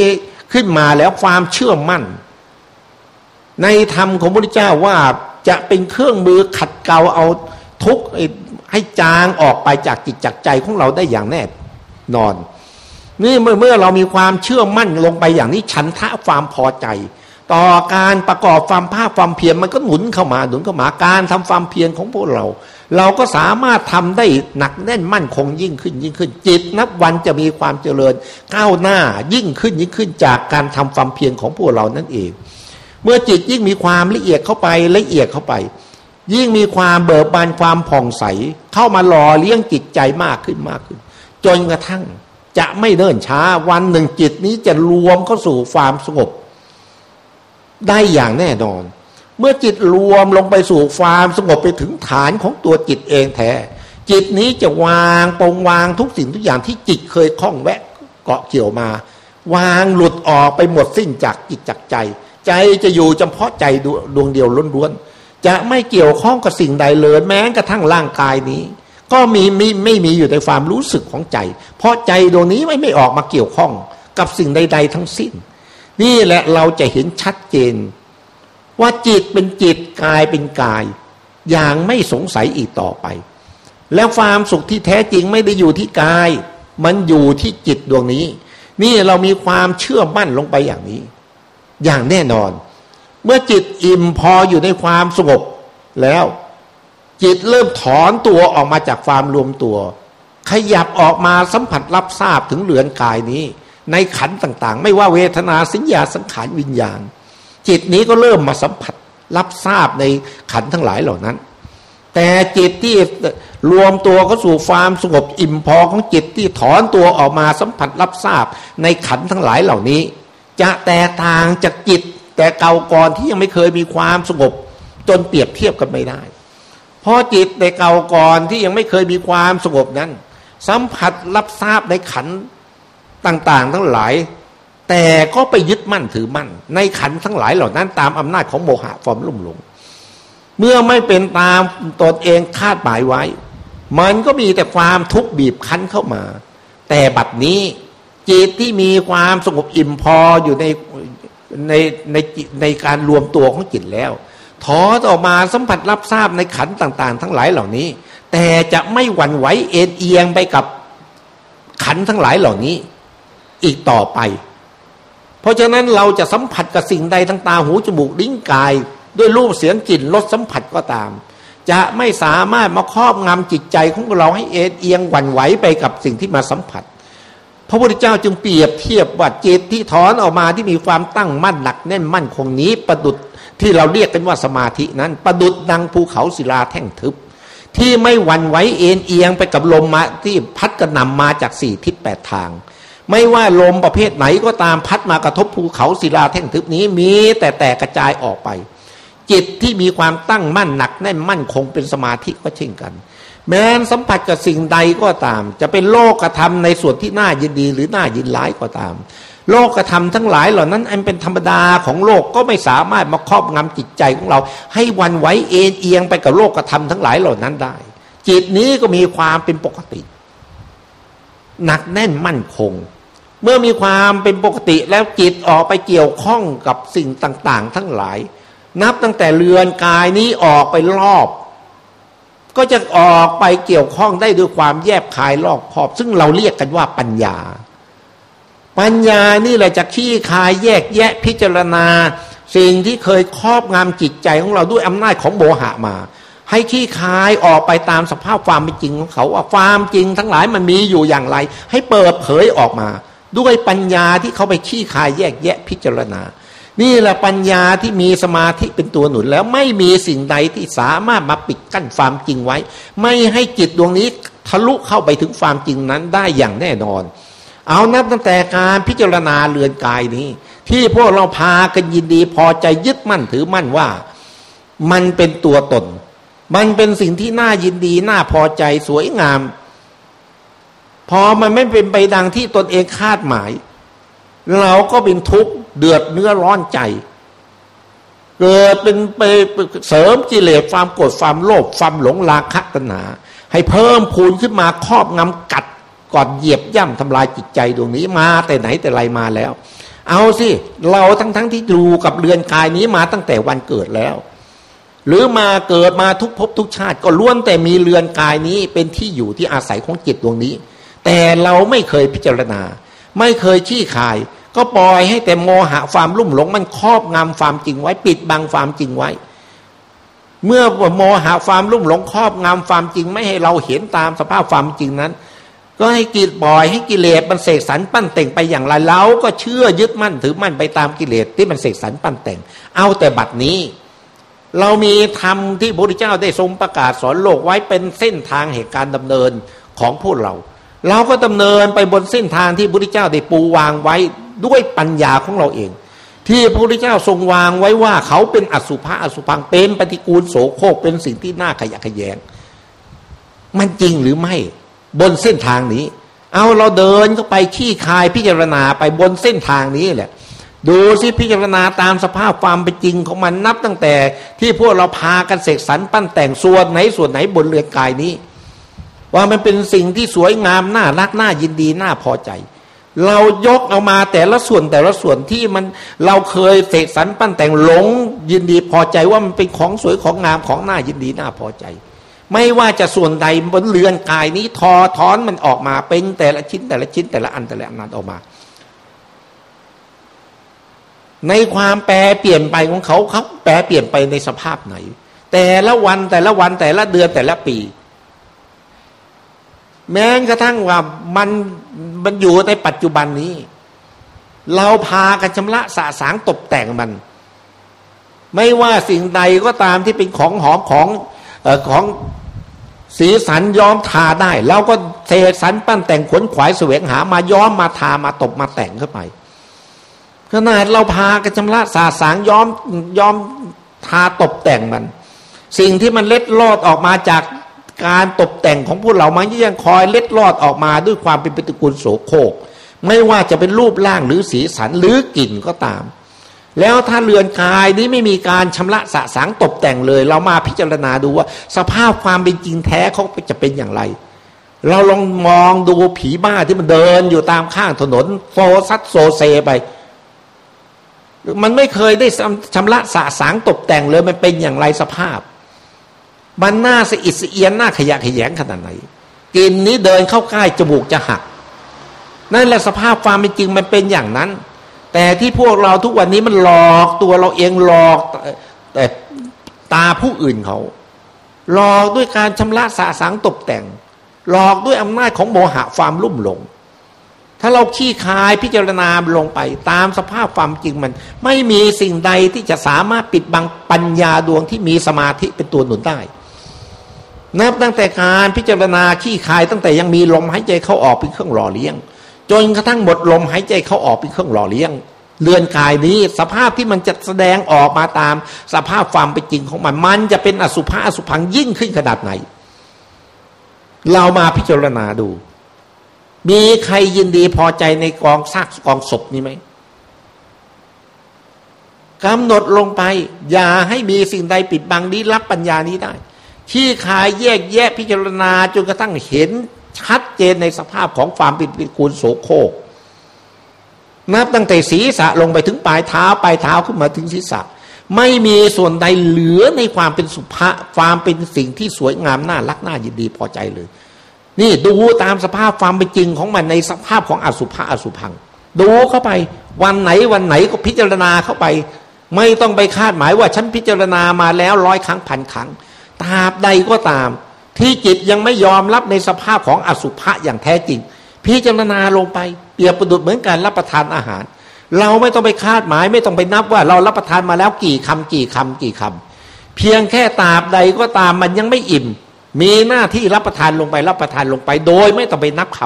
ขึ้นมาแล้วความเชื่อมั่น ในธรรมของพระพุทธเจ้าว่าจะเป็นเครื่องมือขัดเกลาเอาทุกข์ให้จางออกไปจากจิตจากใจของเราได้อย่างแน่นอน นี่เมื่อเมื่อเรามีความเชื่อมั่นลงไปอย่างนี้ฉันทะความพอใจ ต่อการประกอบความภาคความเพียรมันก็หนุนเข้ามาหนุนเข้ามาการทำความเพียรของพวกเรา เราก็สามารถทำได้หนักแน่นมั่นคงยิ่งขึ้นยิ่งขึ้นจิต นับวันจะมีความเจริญก้าวหน้ายิ่งขึ้นยิ่งขึ้นจากการทำความเพียรของพวกเรานั่นเอง เมื่อจิตยิ่งมีความละเอียดเข้าไปละเอียดเข้าไป ยิ่งมีความเบิกบานความผ่องใส เข้ามาหล่อเลี้ยงจิตใจมากขึ้นมากขึ้น จนกระทั่งจะไม่เนิ่นช้าวันหนึ่งจิตนี้จะรวมเข้าสู่ความสงบ ได้อย่างแน่นอน เมื่อจิตรวมลงไปสู่ความสงบไปถึงฐานของตัวจิตเองแท้ จิตนี้จะวางปรงวางทุกสิ่งทุกอย่างที่จิตเคยคล้องแวะเกาะเกี่ยวมา วางหลุดออกไปหมดสิ้นจากจิตจากใจ ใจจะอยู่เฉพาะใจดวงเดียวล้วนๆจะไม่เกี่ยวข้องกับสิ่งใดเลยแม้กระทั่งร่างกายนี้ก็มีไม่ไม่มีอยู่ในความรู้สึกของใจ เพราะใจดวงนี้ไม่ไม่ออกมาเกี่ยวข้องกับสิ่งใด ๆ ทั้งสิ้น นี่แหละเราจะเห็นชัดเจน ว่าจิตเป็นจิตกายเป็นกาย อย่างไม่สงสัยอีกต่อไป แล้วความสุขที่แท้จริงไม่ได้อยู่ที่กาย มันอยู่ที่จิตดวงนี้ นี่เรามีความเชื่อมั่นลงไปอย่างนี้ อย่างแน่นอน เมื่อจิตอิ่มพออยู่ในความสงบแล้วจิตเริ่มถอนตัวออกมาจากความรวมตัว ขยับออกมาสัมผัสรับทราบถึงเหลือนกายนี้ ในขันต่างๆ ไม่ว่าเวทนาสัญญาสังขารวิญญาณ จิตนี้ก็เริ่มมาสัมผัสรับทราบในขันทั้งหลายเหล่านั้น แต่จิตที่รวมตัวเข้าสู่ความสงบอิ่มพอของจิตที่ถอนตัวออกมาสัมผัสรับทราบในขันทั้งหลายเหล่านี้ จะแตกต่างจากจิต แต่เก่าก่อนที่ยังไม่เคยมีความสงบ จนเปรียบเทียบกันไม่ได้เพราะจิตในเก่าก่อนที่ยังไม่เคยมีความสงบนั้น สัมผัสรับทราบในขัน ต่างๆ ทั้งหลาย แต่ก็ไปยึดมั่นถือมั่น ในขันทั้งหลายเหล่านั้น ตามอำนาจของโมหะความลุ่มหลง เมื่อไม่เป็นตามตนเองคาดหมายไว้ มันก็มีแต่ความทุกข์บีบคั้นเข้ามา แต่บัดนี้จิตที่มีความสงบอิ่มพออยู่ในในในในการรวมตัวของจิตแล้ว ถอออกมาสัมผัสรับทราบในขันต่างๆ ทั้งหลายเหล่านี้ แต่จะไม่หวั่นไหวเอ็นเอียงไปกับขันทั้งหลายเหล่านี้ อีกต่อไป เพราะฉะนั้นเราจะสัมผัสกับสิ่งใดทั้งตาหูจมูกลิ้นกาย ด้วยรูปเสียงกลิ่นรสสัมผัสก็ตาม จะไม่สามารถมาครอบงำจิตใจของเราให้เอ็นเอียงหวั่นไหวไปกับสิ่งที่มาสัมผัส พระพุทธเจ้าจึงเปรียบเทียบว่าจิตที่ถอนออกมาที่มีความตั้งมั่นหนักแน่นมั่นคงนี้ประดุดที่เราเรียกกันว่าสมาธินั้น ประดุดดังภูเขาศิลาแท่งทึบที่ไม่หวั่นไหวเอ็นเอียงไปกับลมมาที่พัดกระหน่ำมาจากสี่ทิศแปดทาง ไม่ว่าลมประเภทไหนก็ตามพัดมากระทบภูเขาศิลาแท่งทึบนี้มีแต่แตกกระจายออกไป จิตที่มีความตั้งมั่นหนักแน่นมั่นคงเป็นสมาธิก็เช่นกัน แม้สัมผัสกับสิ่งใดก็ตาม จะเป็นโลกกระทำในส่วนที่น่ายินดีหรือน่ายินร้ายก็ตาม โลกกระทำทั้งหลายเหล่านั้นอันเป็นธรรมดาของโลกก็ไม่สามารถมาครอบงำจิตใจของเรา ให้วันไหวเอ็นเอียงไปกับโลกกระทำทั้งหลายเหล่านั้นได้ จิตนี้ก็มีความเป็นปกติ หนักแน่นมั่นคง เมื่อมีความเป็นปกติแล้วจิตออกไปเกี่ยวข้องกับสิ่งต่างๆ ทั้งหลาย นับตั้งแต่เรือนกายนี้ออกไปรอบ ก็จะออกไปเกี่ยวข้องได้ด้วยความแยบคายลอกคอบ ซึ่งเราเรียกกันว่าปัญญา ปัญญานี่แหละจะขี้คายแยกแยะพิจารณา สิ่งที่เคยครอบงำจิตใจของเราด้วยอำนาจของโมหะมา ให้ขี้คายออกไปตามสภาพความเป็นจริงของเขาว่าความจริงทั้งหลายมันมีอยู่อย่างไร ให้เปิดเผยออกมา ด้วยปัญญาที่เขาไปขี้คายแยกแยะพิจารณา นี่แหละปัญญาที่มีสมาธิเป็นตัวหนุนแล้วไม่มีสิ่งใดที่สามารถมาปิดกั้นความจริงไว้ ไม่ให้จิตดวงนี้ทะลุเข้าไปถึงความจริงนั้นได้อย่างแน่นอน เอานับตั้งแต่การพิจารณาเรือนกายนี้ ที่พวกเราพากันยินดีพอใจยึดมั่นถือมั่นว่า มันเป็นตัวตน มันเป็นสิ่งที่น่ายินดีน่าพอใจสวยงาม พอมันไม่เป็นไปดังที่ตนเองคาดหมาย เราก็เป็นทุกข์เดือดเนื้อร้อนใจ เกิดเป็นไปเสริมกิเลสความโกรธความโลภความหลงราคะตัณหา ให้เพิ่มพูนขึ้นมาครอบงำกัดก่อนเหยียบย่ำทำลายจิตใจดวงนี้มาแต่ไหนแต่ไรมาแล้ว เอาสิ เราทั้งๆทที่ดูกับเรือนกายนี้มาตั้งแต่วันเกิดแล้ว หรือมาเกิดมาทุกภพทุกชาติ ก็ล้วนแต่มีเรือนกายนี้เป็นที่อยู่ที่อาศัยของจิตดวงนี้ แต่เราไม่เคยพิจารณา ไม่เคยชี้คาย ก็ปล่อยให้แต่โมหะความลุ่มหลง มันครอบงำความจริงไว้ ปิดบังความจริงไว้ เมื่อโมหะความลุ่มหลงครอบงำความจริง ไม่ให้เราเห็นตามสภาพความจริงนั้น ก็ให้กิจปล่อยให้กิเลสมันเสกสรรปั้นแต่งไปอย่างไรเราก็เชื่อยึดมั่นถือมั่นไปตามกิเลสที่มันเสกสรรปั้นแต่ง เอาแต่บัดนี้เรามีธรรมที่พระพุทธเจ้าได้ทรงประกาศสอนโลกไว้เป็นเส้นทางเหตุการณ์ดำเนินของพวกเรา เราก็ดำเนินไปบนเส้นทางที่พระพุทธเจ้าได้ปูวางไว้ด้วยปัญญาของเราเอง ที่พระพุทธเจ้าทรงวางไว้ว่าเขาเป็นอสุภะอสุพังเป็นปฏิกูลโสโครกเป็นสิ่งที่น่าขยะขยง มันจริงหรือไม่บนเส้นทางนี้ เอาเราเดินเข้าไปขี้คายพิจารณาไปบนเส้นทางนี้แหละดูสิพิจารณาตามสภาพความเป็นจริงของมันนับตั้งแต่ที่พวกเราพากันเสกสรรปั้นแต่งส่วนไหนส่วนไหนบนเรือนกายนี้ ว่ามันเป็นสิ่งที่สวยงามน่ารักน่ายินดีน่าพอใจ เรายกเอามาแต่ละส่วนแต่ละส่วนที่มันเราเคยเสกสรรปั้นแต่งหลงยินดีพอใจว่ามันเป็นของสวยของงามของน่ายินดีน่าพอใจ ไม่ว่าจะส่วนใดบนเรือนกายนี้ทอถอนมันออกมาเป็นแต่ละชิ้นแต่ละชิ้นแต่ละอันแต่ละอันนั้นออกมาในความแปรเปลี่ยนไปของเขาเขาแปรเปลี่ยนไปในสภาพไหน แต่ละวันแต่ละวันแต่ละเดือนแต่ละปี แม้กระทั่งว่ามันมันอยู่ในปัจจุบันนี้ เราพากันชำระสะสางตกแต่งมัน ไม่ว่าสิ่งใดก็ตามที่เป็นของหอมของอของสีสันย้อมทาได้เราก็เทสันปั้นแต่งขนขวายเสวงหามาย้อมมาทามาตบมาแต่งเข้าไปขนาดเราพากันชำระสาสางย้อมย้อมทาตกแต่งมัน สิ่งที่มันเล็ดลอดออกมาจาก การตกแต่งของพวกเรามันยังคอยเล็ดลอดออกมาด้วยความเป็นปฏิกูลโสโครกไม่ว่าจะเป็นรูปร่างหรือสีสันหรือกลิ่นก็ตาม แล้วถ้าเรือนกายนี้ไม่มีการชำระสะสางตกแต่งเลย เรามาพิจารณาดูว่า สภาพความเป็นจริงแท้เขาจะเป็นอย่างไร เราลองมองดูผีบ้าที่มันเดินอยู่ตามข้างถนนโซซัดโซเซไป มันไม่เคยได้ชำระสะสางตกแต่งเลยมันเป็นอย่างไรสภาพ มันน่าสะอิดสะเอียนน่าขยะขยงขนาดไหนกินนี้เดินเข้าใกล้จมูกจะหัก นั่นแหละสภาพความเป็นจริงมันเป็นอย่างนั้น แต่ที่พวกเราทุกวันนี้มันหลอกตัวเราเองหลอกแต่ตาผู้อื่นเขา หลอกด้วยการชำระสะสางตกแต่ง หลอกด้วยอำนาจของโมหะความลุ่มหลง ถ้าเราขี้คายพิจารณาลงไป ตามสภาพความจริงมัน ไม่มีสิ่งใดที่จะสามารถปิดบังปัญญาดวงที่มีสมาธิเป็นตัวหนุนได้ นับตั้งแต่การพิจารณาขี้คายตั้งแต่ยังมีลมหายใจเข้าออกเป็นเครื่องหล่อเลี้ยง จนกระทั่งหมดลมหายใจเข้าออกเป็นเครื่องหล่อเลี้ยงเรือนกายนี้สภาพที่มันจะแสดงออกมาตาม สภาพความเป็นจริงของมัน มันจะเป็นอสุภะอสุพังยิ่งขึ้นขนาดไหน เรามาพิจารณาดู มีใครยินดีพอใจในกองซากกองศพนี้ไหมกำหนดลงไป อย่าให้มีสิ่งใดปิดบังนี้รับปัญญานี้ได้ ที่ขายแยกแยะพิจารณาจนกระทั่งเห็นชัดเจนในสภาพของความปิดปิดคูลโสโครกนับตั้งแต่ศีรษะลงไปถึงปลายเท้าปลายเท้าขึ้นมาถึงศีรษะ ไม่มีส่วนใดเหลือในความเป็นสุภาพความเป็นสิ่งที่สวยงามน่ารักน่ายินดีพอใจเลย นี่ดูตามสภาพความเป็นจริงของมันในสภาพของอสุภะอสุพัง ดูเข้าไปวันไหนวันไหนก็พิจารณาเข้าไป ไม่ต้องไปคาดหมายว่าฉันพิจารณามาแล้วร้อยครั้งพันครั้ง ตราบใดก็ตาม ที่จิตยังไม่ยอมรับในสภาพของอสุภะอย่างแท้จริง พิจารณาลงไปเปรียบประดุดเหมือนการรับประทานอาหาร เราไม่ต้องไปคาดหมาย ไม่ต้องไปนับว่าเรารับประทานมาแล้วกี่คำกี่คำกี่คำเพียงแค่ตราบใดก็ตามมันยังไม่อิ่ม มีหน้าที่รับประทานลงไปรับประทานลงไป โดยไม่ต้องไปนับค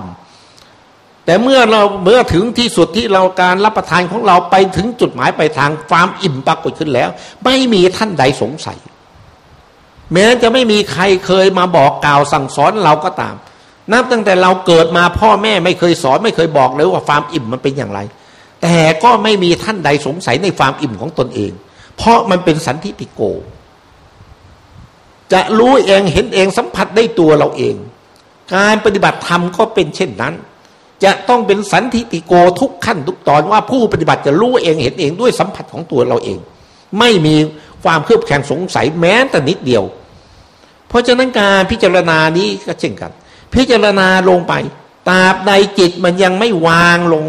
ำแต่เมื่อเราเมื่อถึงที่สุดที่เราการรับประทานของเราไปถึงจุดหมายไปทางความอิ่มปรากฏขึ้นแล้ว ไม่มีท่านใดสงสัย แม้จะไม่มีใครเคยมาบอกกล่าวสั่งสอนเราก็ตาม นับตั้งแต่เราเกิดมาพ่อแม่ไม่เคยสอนไม่เคยบอกเลยว่าความอิ่มมันเป็นอย่างไร แต่ก็ไม่มีท่านใดสงสัยในความอิ่มของตนเอง เพราะมันเป็นสันทิติโก จะรู้เองเห็นเองสัมผัสได้ตัวเราเอง การปฏิบัติธรรมก็เป็นเช่นนั้น จะต้องเป็นสันทิติโกทุกขั้นทุกตอนว่าผู้ปฏิบัติจะรู้เองเห็นเองด้วยสัมผัสของตัวเราเอง ไม่มี ความเครือบแคลงสงสัยแม้แต่นิดเดียว เพราะฉะนั้นการพิจารณานี้ก็เช่นกัน พิจารณาลงไปตราบใดจิตมันยังไม่วางลง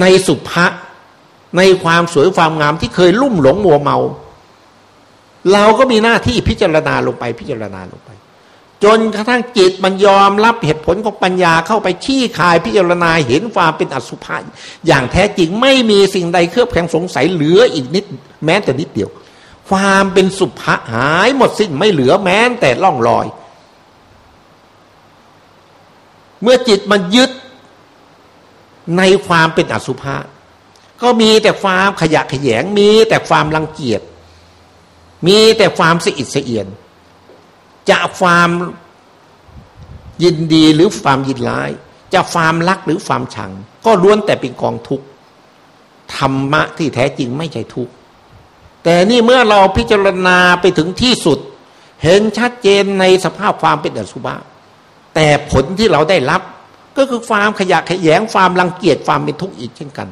ในสุภะในความสวยความงามที่เคยลุ่มหลงมัวเมา เราก็มีหน้าที่พิจารณาลงไปพิจารณาลง จนกระทั่งจิตมันยอมรับเหตุผลของปัญญาเข้าไปชี้คายพิจารณาเห็นความเป็นอสุภะอย่างแท้จริงไม่มีสิ่งใดเครือบแคลงสงสัยเหลืออีกนิด แม้แต่นิดเดียว ความเป็นสุภะหายหมดสิ้นไม่เหลือแม้แต่ล่องรอย เมื่อจิตมันยึดในความเป็นอสุภะก็มีแต่ความขยะขยงมีแต่ความรังเกียจมีแต่ความสะอิดสะเอียน จะความยินดีหรือความยินร้าย จะความรักหรือความชัง ก็ล้วนแต่เป็นกองทุกข์ธรรมะที่แท้จริงไม่ใช่ทุกข์แต่นี่เมื่อเราพิจารณาไปถึงที่สุด เห็นชัดเจนในสภาพความเป็นอสุภะแต่ผลที่เราได้รับ ก็คือความขยะขยงความรังเกียจความเป็นทุกข์อีกเช่นกัน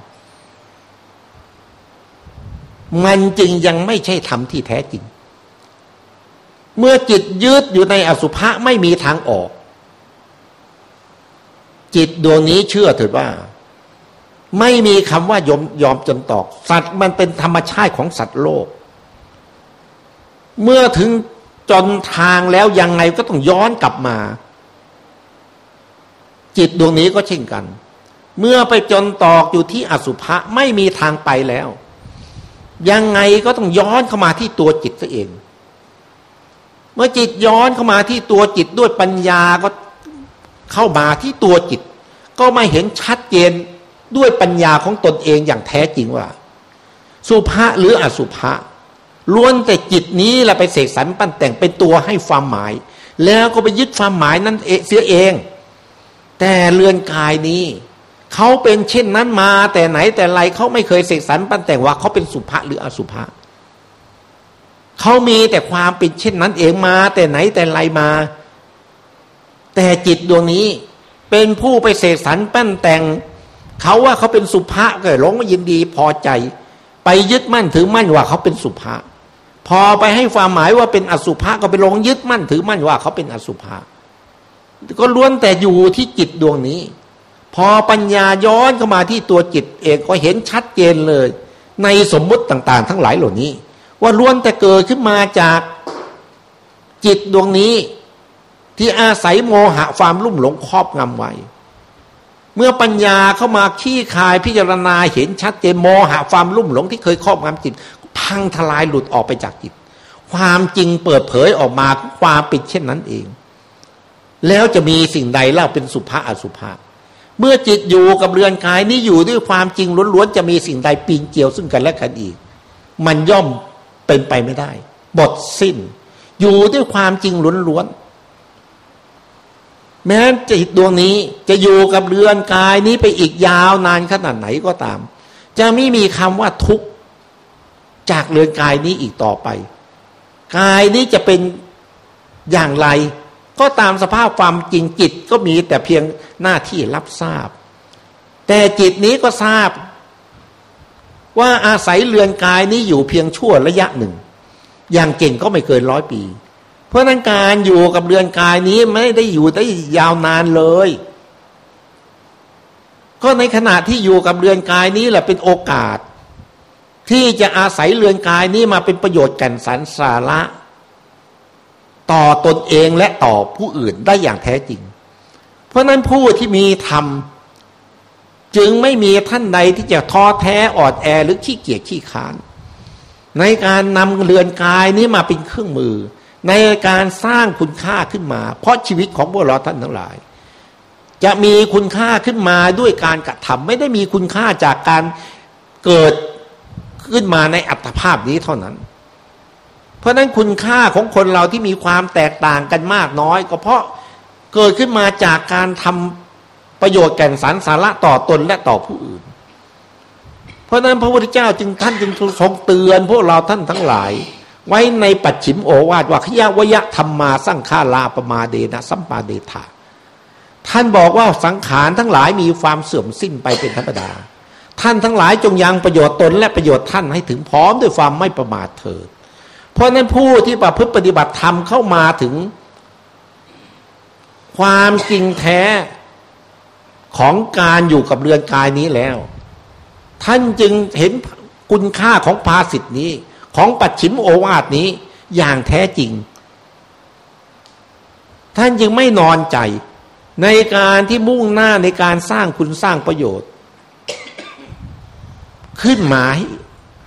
มันจึงยังไม่ใช่ธรรมที่แท้จริง เมื่อจิตยืดอยู่ในอสุภะไม่มีทางออก จิตดวงนี้เชื่อเถิดว่า ไม่มีคำว่ายอมยอมจนตอก สัตว์มันเป็นธรรมชาติของสัตว์โลก เมื่อถึงจนทางแล้วยังไงก็ต้องย้อนกลับมา จิตดวงนี้ก็เช่นกัน เมื่อไปจนตอกอยู่ที่อสุภะไม่มีทางไปแล้ว ยังไงก็ต้องย้อนเข้ามาที่ตัวจิตซะเอง เมื่อจิตย้อนเข้ามาที่ตัวจิตด้วยปัญญาก็เข้ามาที่ตัวจิต ก็ไม่เห็นชัดเจนด้วยปัญญาของตนเองอย่างแท้จริงว่า สุภะหรืออสุภะล้วนแต่จิตนี้แหละไปเสกสรรปั้นแต่งเป็นตัวให้ความหมาย แล้วก็ไปยึดความหมายนั้นเสียเอง แต่เรือนกายนี้เขาเป็นเช่นนั้นมา แต่ไหนแต่ไรเขาไม่เคยเสกสรรปั้นแต่งว่าเขาเป็นสุภะหรืออสุภะ เขามีแต่ความเป็นเช่นนั้นเองมา แต่ไหนแต่ไรมา แต่จิตดวงนี้เป็นผู้ไปเสกสรรปั้นแต่ง เขาว่าเขาเป็นสุภะก็หลงยินดีพอใจ ไปยึดมั่นถือมั่นว่าเขาเป็นสุภะพอไปให้ความหมายว่าเป็นอสุภะก็ไปลงยึดมั่นถือมั่นว่าเขาเป็นอสุภะก็ล้วนแต่อยู่ที่จิตดวงนี้ พอปัญญาย้อนเข้ามาที่ตัวจิตเองก็เห็นชัดเจนเลย ในสมมุติต่าง ๆ ทั้งหลายเหล่านี้ ว่าล้วนแต่เกิดขึ้นมาจากจิตดวงนี้ ที่อาศัยโมหะความลุ่มหลงครอบงำไว้ เมื่อปัญญาเข้ามาขี้คายพิจารณาเห็นชัดเจนโมหะความลุ่มหลงที่เคยครอบงำจิต พังทลายหลุดออกไปจากจิต ความจริงเปิดเผยออกมาความปิดเช่นนั้นเอง แล้วจะมีสิ่งใดเล่าเป็นสุภาอสุภาเมื่อจิตอยู่กับเรือนกายนี้อยู่ด้วยความจริงล้วนๆจะมีสิ่งใดปีนเกี่ยวซึ่งกันและกันอีก มันย่อม เป็นไปไม่ได้ บทสิ้น อยู่ด้วยความจริงล้วนๆแม้จิตดวงนี้จะอยู่กับเรือนกายนี้ไปอีกยาวนานขนาดไหนก็ตาม จะไม่มีคำว่าทุกข์จากเรือนกายนี้อีกต่อไป กายนี้จะเป็นอย่างไร ก็ตามสภาพความจริงจิตก็มีแต่เพียงหน้าที่รับทราบ แต่จิตนี้ก็ทราบ ว่าอาศัยเรือนกายนี้อยู่เพียงชั่วระยะหนึ่ง อย่างเก่งก็ไม่เกินร้อยปี เพราะนั้นการอยู่กับเรือนกายนี้ไม่ได้อยู่ได้ยาวนานเลย ก็ในขณะที่อยู่กับเรือนกายนี้แหละเป็นโอกาส ที่จะอาศัยเรือนกายนี้มาเป็นประโยชน์แก่นสารสาระ ต่อตนเองและต่อผู้อื่นได้อย่างแท้จริง เพราะนั้นผู้ที่มีธรรม จึงไม่มีท่านใดที่จะท้อแท้อดแอหรือขี้เกียจขี้ค้าน ในการนำเรือนกายนี้มาเป็นเครื่องมือ ในการสร้างคุณค่าขึ้นมา เพราะชีวิตของพวกเราท่านทั้งหลาย จะมีคุณค่าขึ้นมาด้วยการกระทำไม่ได้มีคุณค่าจากการเกิดขึ้นมาในอัตภาพนี้เท่านั้น เพราะนั้นคุณค่าของคนเราที่มีความแตกต่างกันมากน้อย ก็เพราะเกิดขึ้นมาจากการทำ ประโยชน์แก่นสารสาระต่อตนและต่อผู้อื่น เพราะนั้นพระพุทธเจ้าจึงท่านจึงทรงเตือนพวกเราท่านทั้งหลาย ไว้ในปัจฉิมโอวาทว่าขยะวยะธรรมมาสร้างฆาลาปมาเดนะสัมปาเดธาท่านบอกว่าสังขารทั้งหลายมีความเสื่อมสิ้นไปเป็นธรรมดา ท่านทั้งหลายจงยังประโยชน์ตนและประโยชน์ท่านให้ถึงพร้อมด้วยความไม่ประมาทเถิด เพราะนั้นผู้ที่ประพฤติปฏิบัติธรรมเข้ามาถึง ความจริงแท้ ของการอยู่กับเรือนกายนี้แล้ว ท่านจึงเห็นคุณค่าของภาสิทธินี้ ของปัจฉิมโอวาทนี้อย่างแท้จริง ท่านจึงไม่นอนใจ ในการที่มุ่งหน้าในการสร้างคุณสร้างประโยชน์ ขึ้นมาให้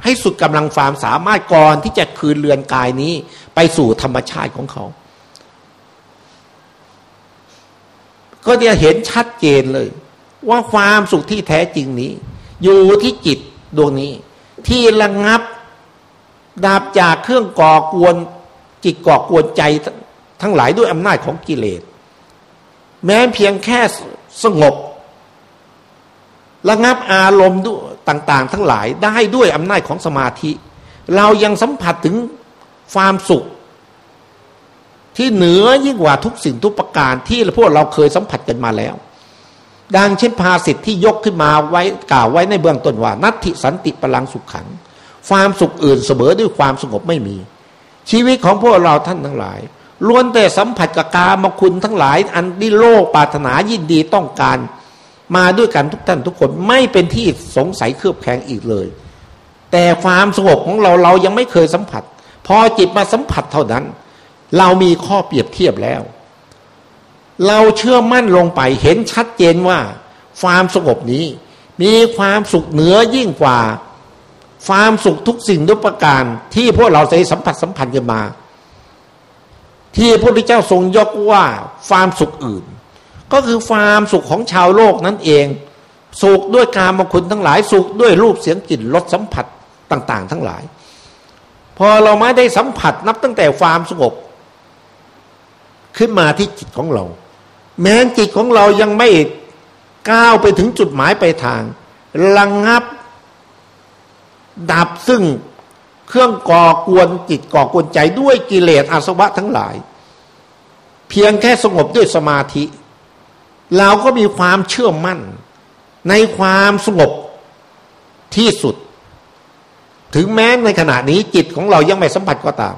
ให้สุดกำลังความสามารถก่อนที่จะคืนเรือนกายนี้ ไปสู่ธรรมชาติของเขา ก็จะเห็นชัดเจนเลย ว่าความสุขที่แท้จริงนี้ อยู่ที่จิตดวงนี้ ที่ระงับดาบจากเครื่องก่อกวนจิตก่อกวนใจทั้งหลายด้วยอำนาจของกิเลส แม้เพียงแค่สงบระงับอารมณ์ต่าง ๆ ทั้งหลายได้ด้วยอำนาจของสมาธิ เรายังสัมผัสถึงความสุข ที่เหนือยิ่งกว่าทุกสิ่งทุกประการที่พวกเราเคยสัมผัสกันมาแล้ว ดังเช่นภาสิทธิ์ที่ยกขึ้นมาไว้กล่าวไว้ในเบื้องต้นว่า นัตถิสันติพลังสุขขัง ความสุขอื่นเสมอด้วยความสงบไม่มี ชีวิตของพวกเราท่านทั้งหลายล้วนแต่สัมผัสกับกามคุณทั้งหลาย อันที่โลกปรารถนายินดีต้องการ มาด้วยกันทุกท่านทุกคนไม่เป็นที่สงสัยเครือบแคลงอีกเลย แต่ความสงบของเราเรายังไม่เคยสัมผัส พอจิตมาสัมผัสเท่านั้น เรามีข้อเปรียบเทียบแล้ว เราเชื่อมั่นลงไปเห็นชัดเจนว่า ความสงบนี้ มีความสุขเหนือยิ่งกว่า ความสุขทุกสิ่งทุกประการ ที่พวกเราได้สัมผัสสัมพันธ์กันมา ที่พระพุทธเจ้าทรงยกว่าความสุขอื่น ก็คือความสุขของชาวโลกนั่นเอง สุขด้วยการมคุณทั้งหลาย สุขด้วยรูปเสียงกลิ่นรสสัมผัสต่าง ๆ ทั้งหลาย พอเราไม่ได้สัมผัสนับตั้งแต่ความสงบ ขึ้นมาที่จิตของเรา แม้จิตของเรายังไม่ก้าวไปถึงจุดหมายปลายทางระงงับ ดับซึ่งเครื่องก่อกวนจิตก่อกวนใจด้วยกิเลสอาสวะทั้งหลาย เพียงแค่สงบด้วยสมาธิ เราก็มีความเชื่อมั่น ในความสงบที่สุด ถึงแม้ในขณะนี้จิตของเรายังไม่สัมผัสก็ตาม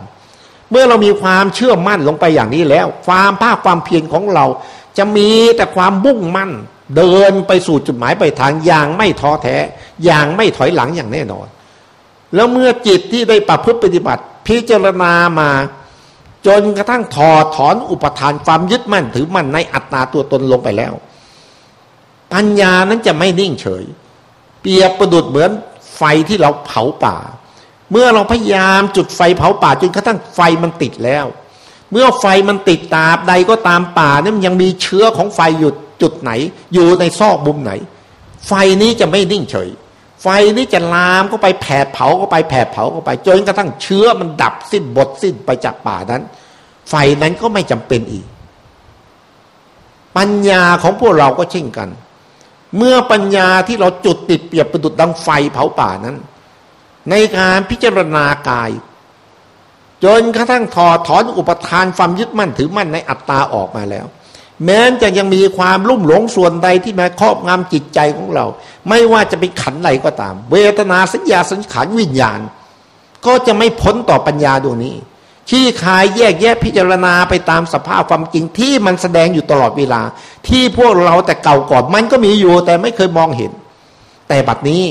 เมื่อเรามีความเชื่อมั่นลงไปอย่างนี้แล้ว ความภาคความเพียรของเรา จะมีแต่ความบุ่งมั่น เดินไปสู่จุดหมายปลายทางอย่างไม่ท้อแท้ อย่างไม่ถอยหลังอย่างแน่นอน แล้วเมื่อจิตที่ได้ประพฤติปฏิบัติ พิจารณามา จนกระทั่งถอดถอนอุปทานความยึดมั่นถือมั่นในอัตตาตัวตนลงไปแล้ว ปัญญานั้นจะไม่นิ่งเฉย เปียบประดุดเหมือนไฟที่เราเผาป่า เมื่อเราพยายามจุดไฟเผาป่าจนกระทั่งไฟมันติดแล้ว เมื่อไฟมันติดตาบใดก็ตามป่านี่มันยังมีเชื้อของไฟหยุดจุดไหน อยู่ในซอกมุมไหน ไฟนี้จะไม่นิ่งเฉย ไฟนี้จะลามก็ไปแผดเผาก็ไปแผดเผาก็ไปจนกระทั่งเชื้อมันดับสิ้นบทสิ้นไปจากป่านั้น ไฟนั้นก็ไม่จำเป็นอีก ปัญญาของพวกเราก็เช่นกัน เมื่อปัญญาที่เราจุดติดเปรียบประดุดดังไฟเผาป่านั้น ในการพิจารณากาย จนกระทั่งถอดถอนอุปทานความยึดมั่นถือมั่นในอัตตาออกมาแล้ว แม้จะยังมีความลุ่มหลงส่วนใดที่มาครอบงำจิตใจของเรา ไม่ว่าจะเป็นขันไหนก็ตาม เวทนาสัญญาสังขารวิญญาณ ก็จะไม่พ้นต่อปัญญาดวงนี้ที่คายแยกแยะพิจารณาไปตามสภาพความจริงที่มันแสดงอยู่ตลอดเวลา ที่พวกเราแต่เก่าก่อนมันก็มีอยู่แต่ไม่เคยมองเห็น แต่บัดนี้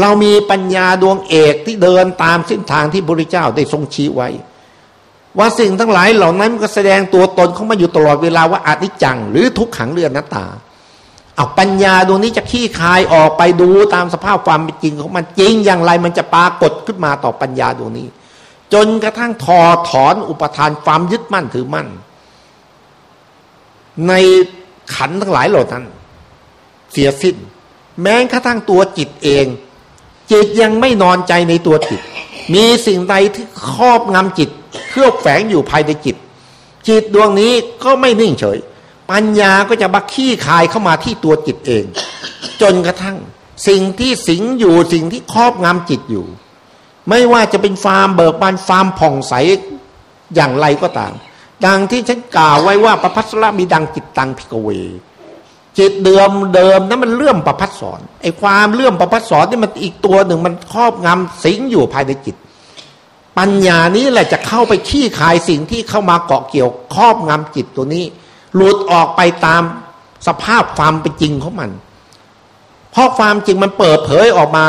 เรามีปัญญาดวงเอกที่เดินตามเส้นทางที่พระเจ้าได้ทรงชี้ไว้ ว่าสิ่งทั้งหลายเหล่านั้นก็แสดงตัวตนเข้ามาอยู่ตลอดเวลาว่าอานิจจัง หรือทุกขังเรือนนัตตาเอาปัญญาดวงนี้จะขี้คายออกไปดูตามสภาพความเป็นจริงของมันจริงอย่างไรมันจะปรากฏขึ้นมาต่อปัญญาดวงนี้ จนกระทั่งถอถอนอุปทานความยึดมั่นถือมั่น ในขันทั้งหลายเหล่านั้น เสียสิ้น แม้กระทั่งตัวจิตเอง จิตยังไม่นอนใจในตัวจิต มีสิ่งใดที่ครอบงำจิต เครือบแฝงอยู่ภายในจิต จิตดวงนี้ก็ไม่นิ่งเฉย ปัญญาก็จะบักขี้คายเข้ามาที่ตัวจิตเอง จนกระทั่ง สิ่งที่สิงอยู่สิ่งที่ครอบงำจิตอยู่ ไม่ว่าจะเป็นฟาร์มเบิกบานฟาร์มผ่องใสอย่างไรก็ตาม ดังที่ฉันกล่าวไว้ว่าประพัสระมีดังจิตตังพิกเว จิตเดิมเดิมนั้นมันเลื่อมประภัสสรไอ้ความเลื่อมประภัสสรนี่มันอีกตัวหนึ่งมันครอบงำสิงอยู่ภายในจิต ปัญญานี้แหละจะเข้าไปคลี่คลายสิ่งที่เข้ามาเกาะเกี่ยวครอบงำจิตตัวนี้ หลุดออกไปตามสภาพความเป็นจริงของมัน เพราะความจริงมันเปิดเผยออกมา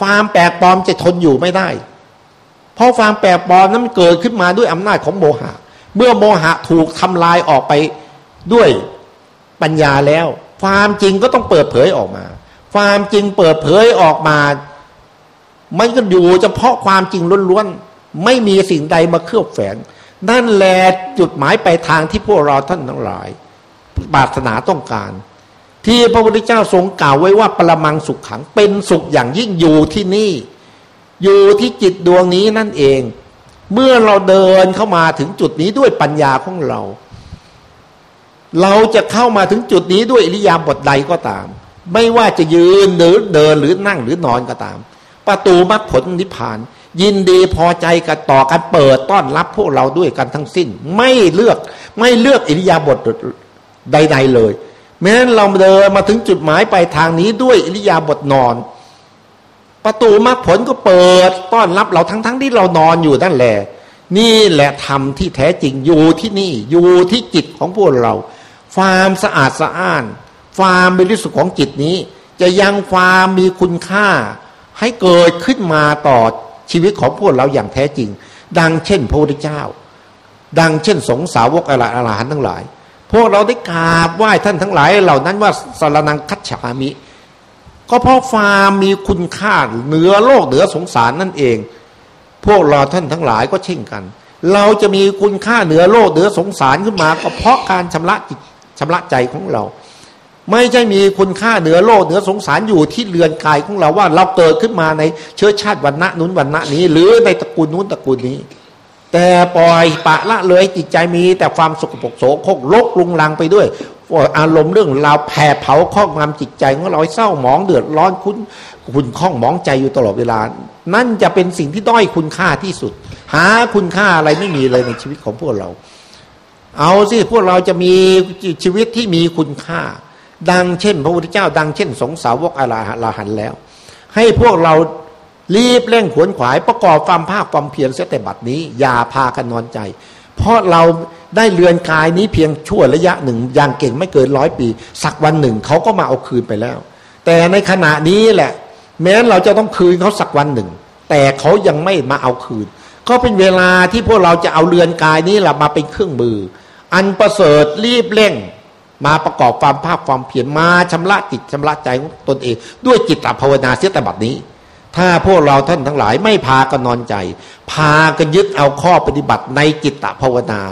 ความแปลกปลอมจะทนอยู่ไม่ได้ เพราะความแปลกปลอมนั้นเกิดขึ้นมาด้วยอำนาจของโมหะ เมื่อโมหะถูกทำลายออกไปด้วย ปัญญาแล้ว ความจริงก็ต้องเปิดเผยออกมา ความจริงเปิดเผยออกมา มันก็อยู่เฉพาะความจริงล้วนๆไม่มีสิ่งใดมาเคลือบแฝงนั่นแหละจุดหมายไปทางที่พวกเราท่านทั้งหลายปรารถนาต้องการ ที่พระพุทธเจ้าทรงกล่าวไว้ว่าปรมังสุขขังเป็นสุขอย่างยิ่งอยู่ที่นี่ อยู่ที่จิตดวงนี้นั่นเอง เมื่อเราเดินเข้ามาถึงจุดนี้ด้วยปัญญาของเรา เราจะเข้ามาถึงจุดนี้ด้วยอิริยาบถใดก็ตาม ไม่ว่าจะยืนหรือเดินหรือนั่งหรือนอนก็ตาม ประตูมรรคผลนิพพาน ยินดีพอใจกันต่อกันเปิดต้อนรับพวกเราด้วยกันทั้งสิ้น ไม่เลือกไม่เลือกอิริยาบถใด ๆเลยแม้เราเดินมาถึงจุดหมายปลายทางนี้ด้วยอิริยาบถนอน ประตูมรรคผลก็เปิดต้อนรับเราทั้งๆทที่เรานอนอยู่นั่นแหละ นี่แหละธรรมที่แท้จริงอยู่ที่นี่อยู่ที่จิตของพวกเรา ความสะอาดสะอ้าน ความบริสุทธิ์ของจิตนี้ จะยังความมีคุณค่า ให้เกิดขึ้นมาต่อชีวิตของพวกเราอย่างแท้จริง ดังเช่นพระพุทธเจ้า ดังเช่นสงสาวกอรอรหันทั้งหลาย พวกเราได้กราบไหว้ท่านทั้งหลาย เหล่านั้นว่าสารนังคัจฉามิ ก็เพราะฟามมีคุณค่าเหนือโลกเหนือสงสารนั่นเอง พวกเราท่านทั้งหลายก็เช่นกันเราจะมีคุณค่าเหนือโลกเหนือสงสารขึ้นมา ก็เพราะการชำระจิต ชำระใจของเรา ไม่ใช่มีคุณค่าเหนือโลกเหนือสงสารอยู่ที่เรือนกายของเราว่าเราเกิดขึ้นมาในเชื้อชาติวันณะนู้นวันณะนี้ หรือในตระกูลนู้นตระกูลนี้ แต่ปล่อยปะละเลยจิตใจมีแต่ความสกปรกโสโครกลกลุงลังไปด้วยอารมณ์เรื่องราวแผ่เผาข้องามจิตใจของเราเศร้าหมองเดือดร้อนคุณคุณข้องหมองใจอยู่ตลอดเวลา นั่นจะเป็นสิ่งที่ด้อยคุณค่าที่สุด หาคุณค่าอะไรไม่มีเลยในชีวิตของพวกเรา เอาสิพวกเราจะมีชีวิตที่มีคุณค่า ดังเช่น พระพุทธเจ้า ดังเช่น สงสาวกอาลาหันแล้ว ให้พวกเรารีบเร่งขวนขวายประกอบความภาคความเพียรเสียแต่บัดนี้ อย่าพากันนอนใจ เพราะเราได้เรือนกายนี้เพียงชั่วระยะหนึ่งอย่างเก่งไม่เกินร้อยปี สักวันหนึ่งเขาก็มาเอาคืนไปแล้ว แต่ในขณะนี้แหละ แม้เราจะต้องคืนเขาสักวันหนึ่ง แต่เขายังไม่มาเอาคืน ก็เป็นเวลาที่พวกเราจะเอาเรือนกายนี้แหละมาเป็นเครื่องมือ อันประเสริฐรีบเร่ง มาประกอบความภาคความเพียรมาชำระจิตชำระใจของตนเอง ด้วยจิตตภาวนาเสียแต่บัดนี้ ถ้าพวกเราท่านทั้งหลายไม่พากันนอนใจ พากันยึดเอาข้อปฏิบัติในจิตตภาวนา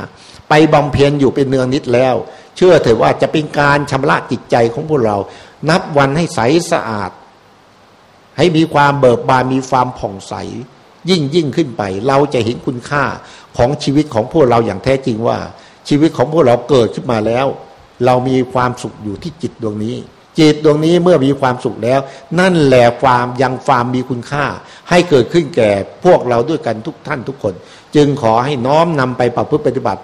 ไปบำเพ็ญอยู่เป็นเนืองนิดแล้ว เชื่อเถอะว่าจะเป็นการชำระจิตใจของพวกเรา นับวันให้ใสสะอาด ให้มีความเบิกบานมีความผ่องใสยิ่งยิ่งขึ้นไป เราจะเห็นคุณค่าของชีวิตของพวกเราอย่างแท้จริงว่า ชีวิตของพวกเราเกิดขึ้นมาแล้ว เรามีความสุขอยู่ที่จิตดวงนี้ จิตดวงนี้เมื่อมีความสุขแล้ว นั่นแหละความยังความมีคุณค่า ให้เกิดขึ้นแก่พวกเราด้วยกันทุกท่านทุกคน จึงขอให้น้อมนำไปประพฤติปฏิบัติ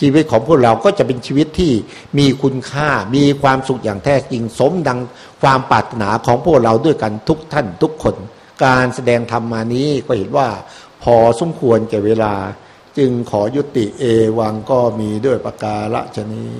ชีวิตของพวกเราก็จะเป็นชีวิตที่มีคุณค่า มีความสุขอย่างแท้จริงสมดังความปรารถนาของพวกเราด้วยกันทุกท่านทุกคน การแสดงธรรมมานี้ก็เห็นว่าพอสมควรแก่เวลา จึงขอยุติเอวังก็มีด้วยประกาศชนี้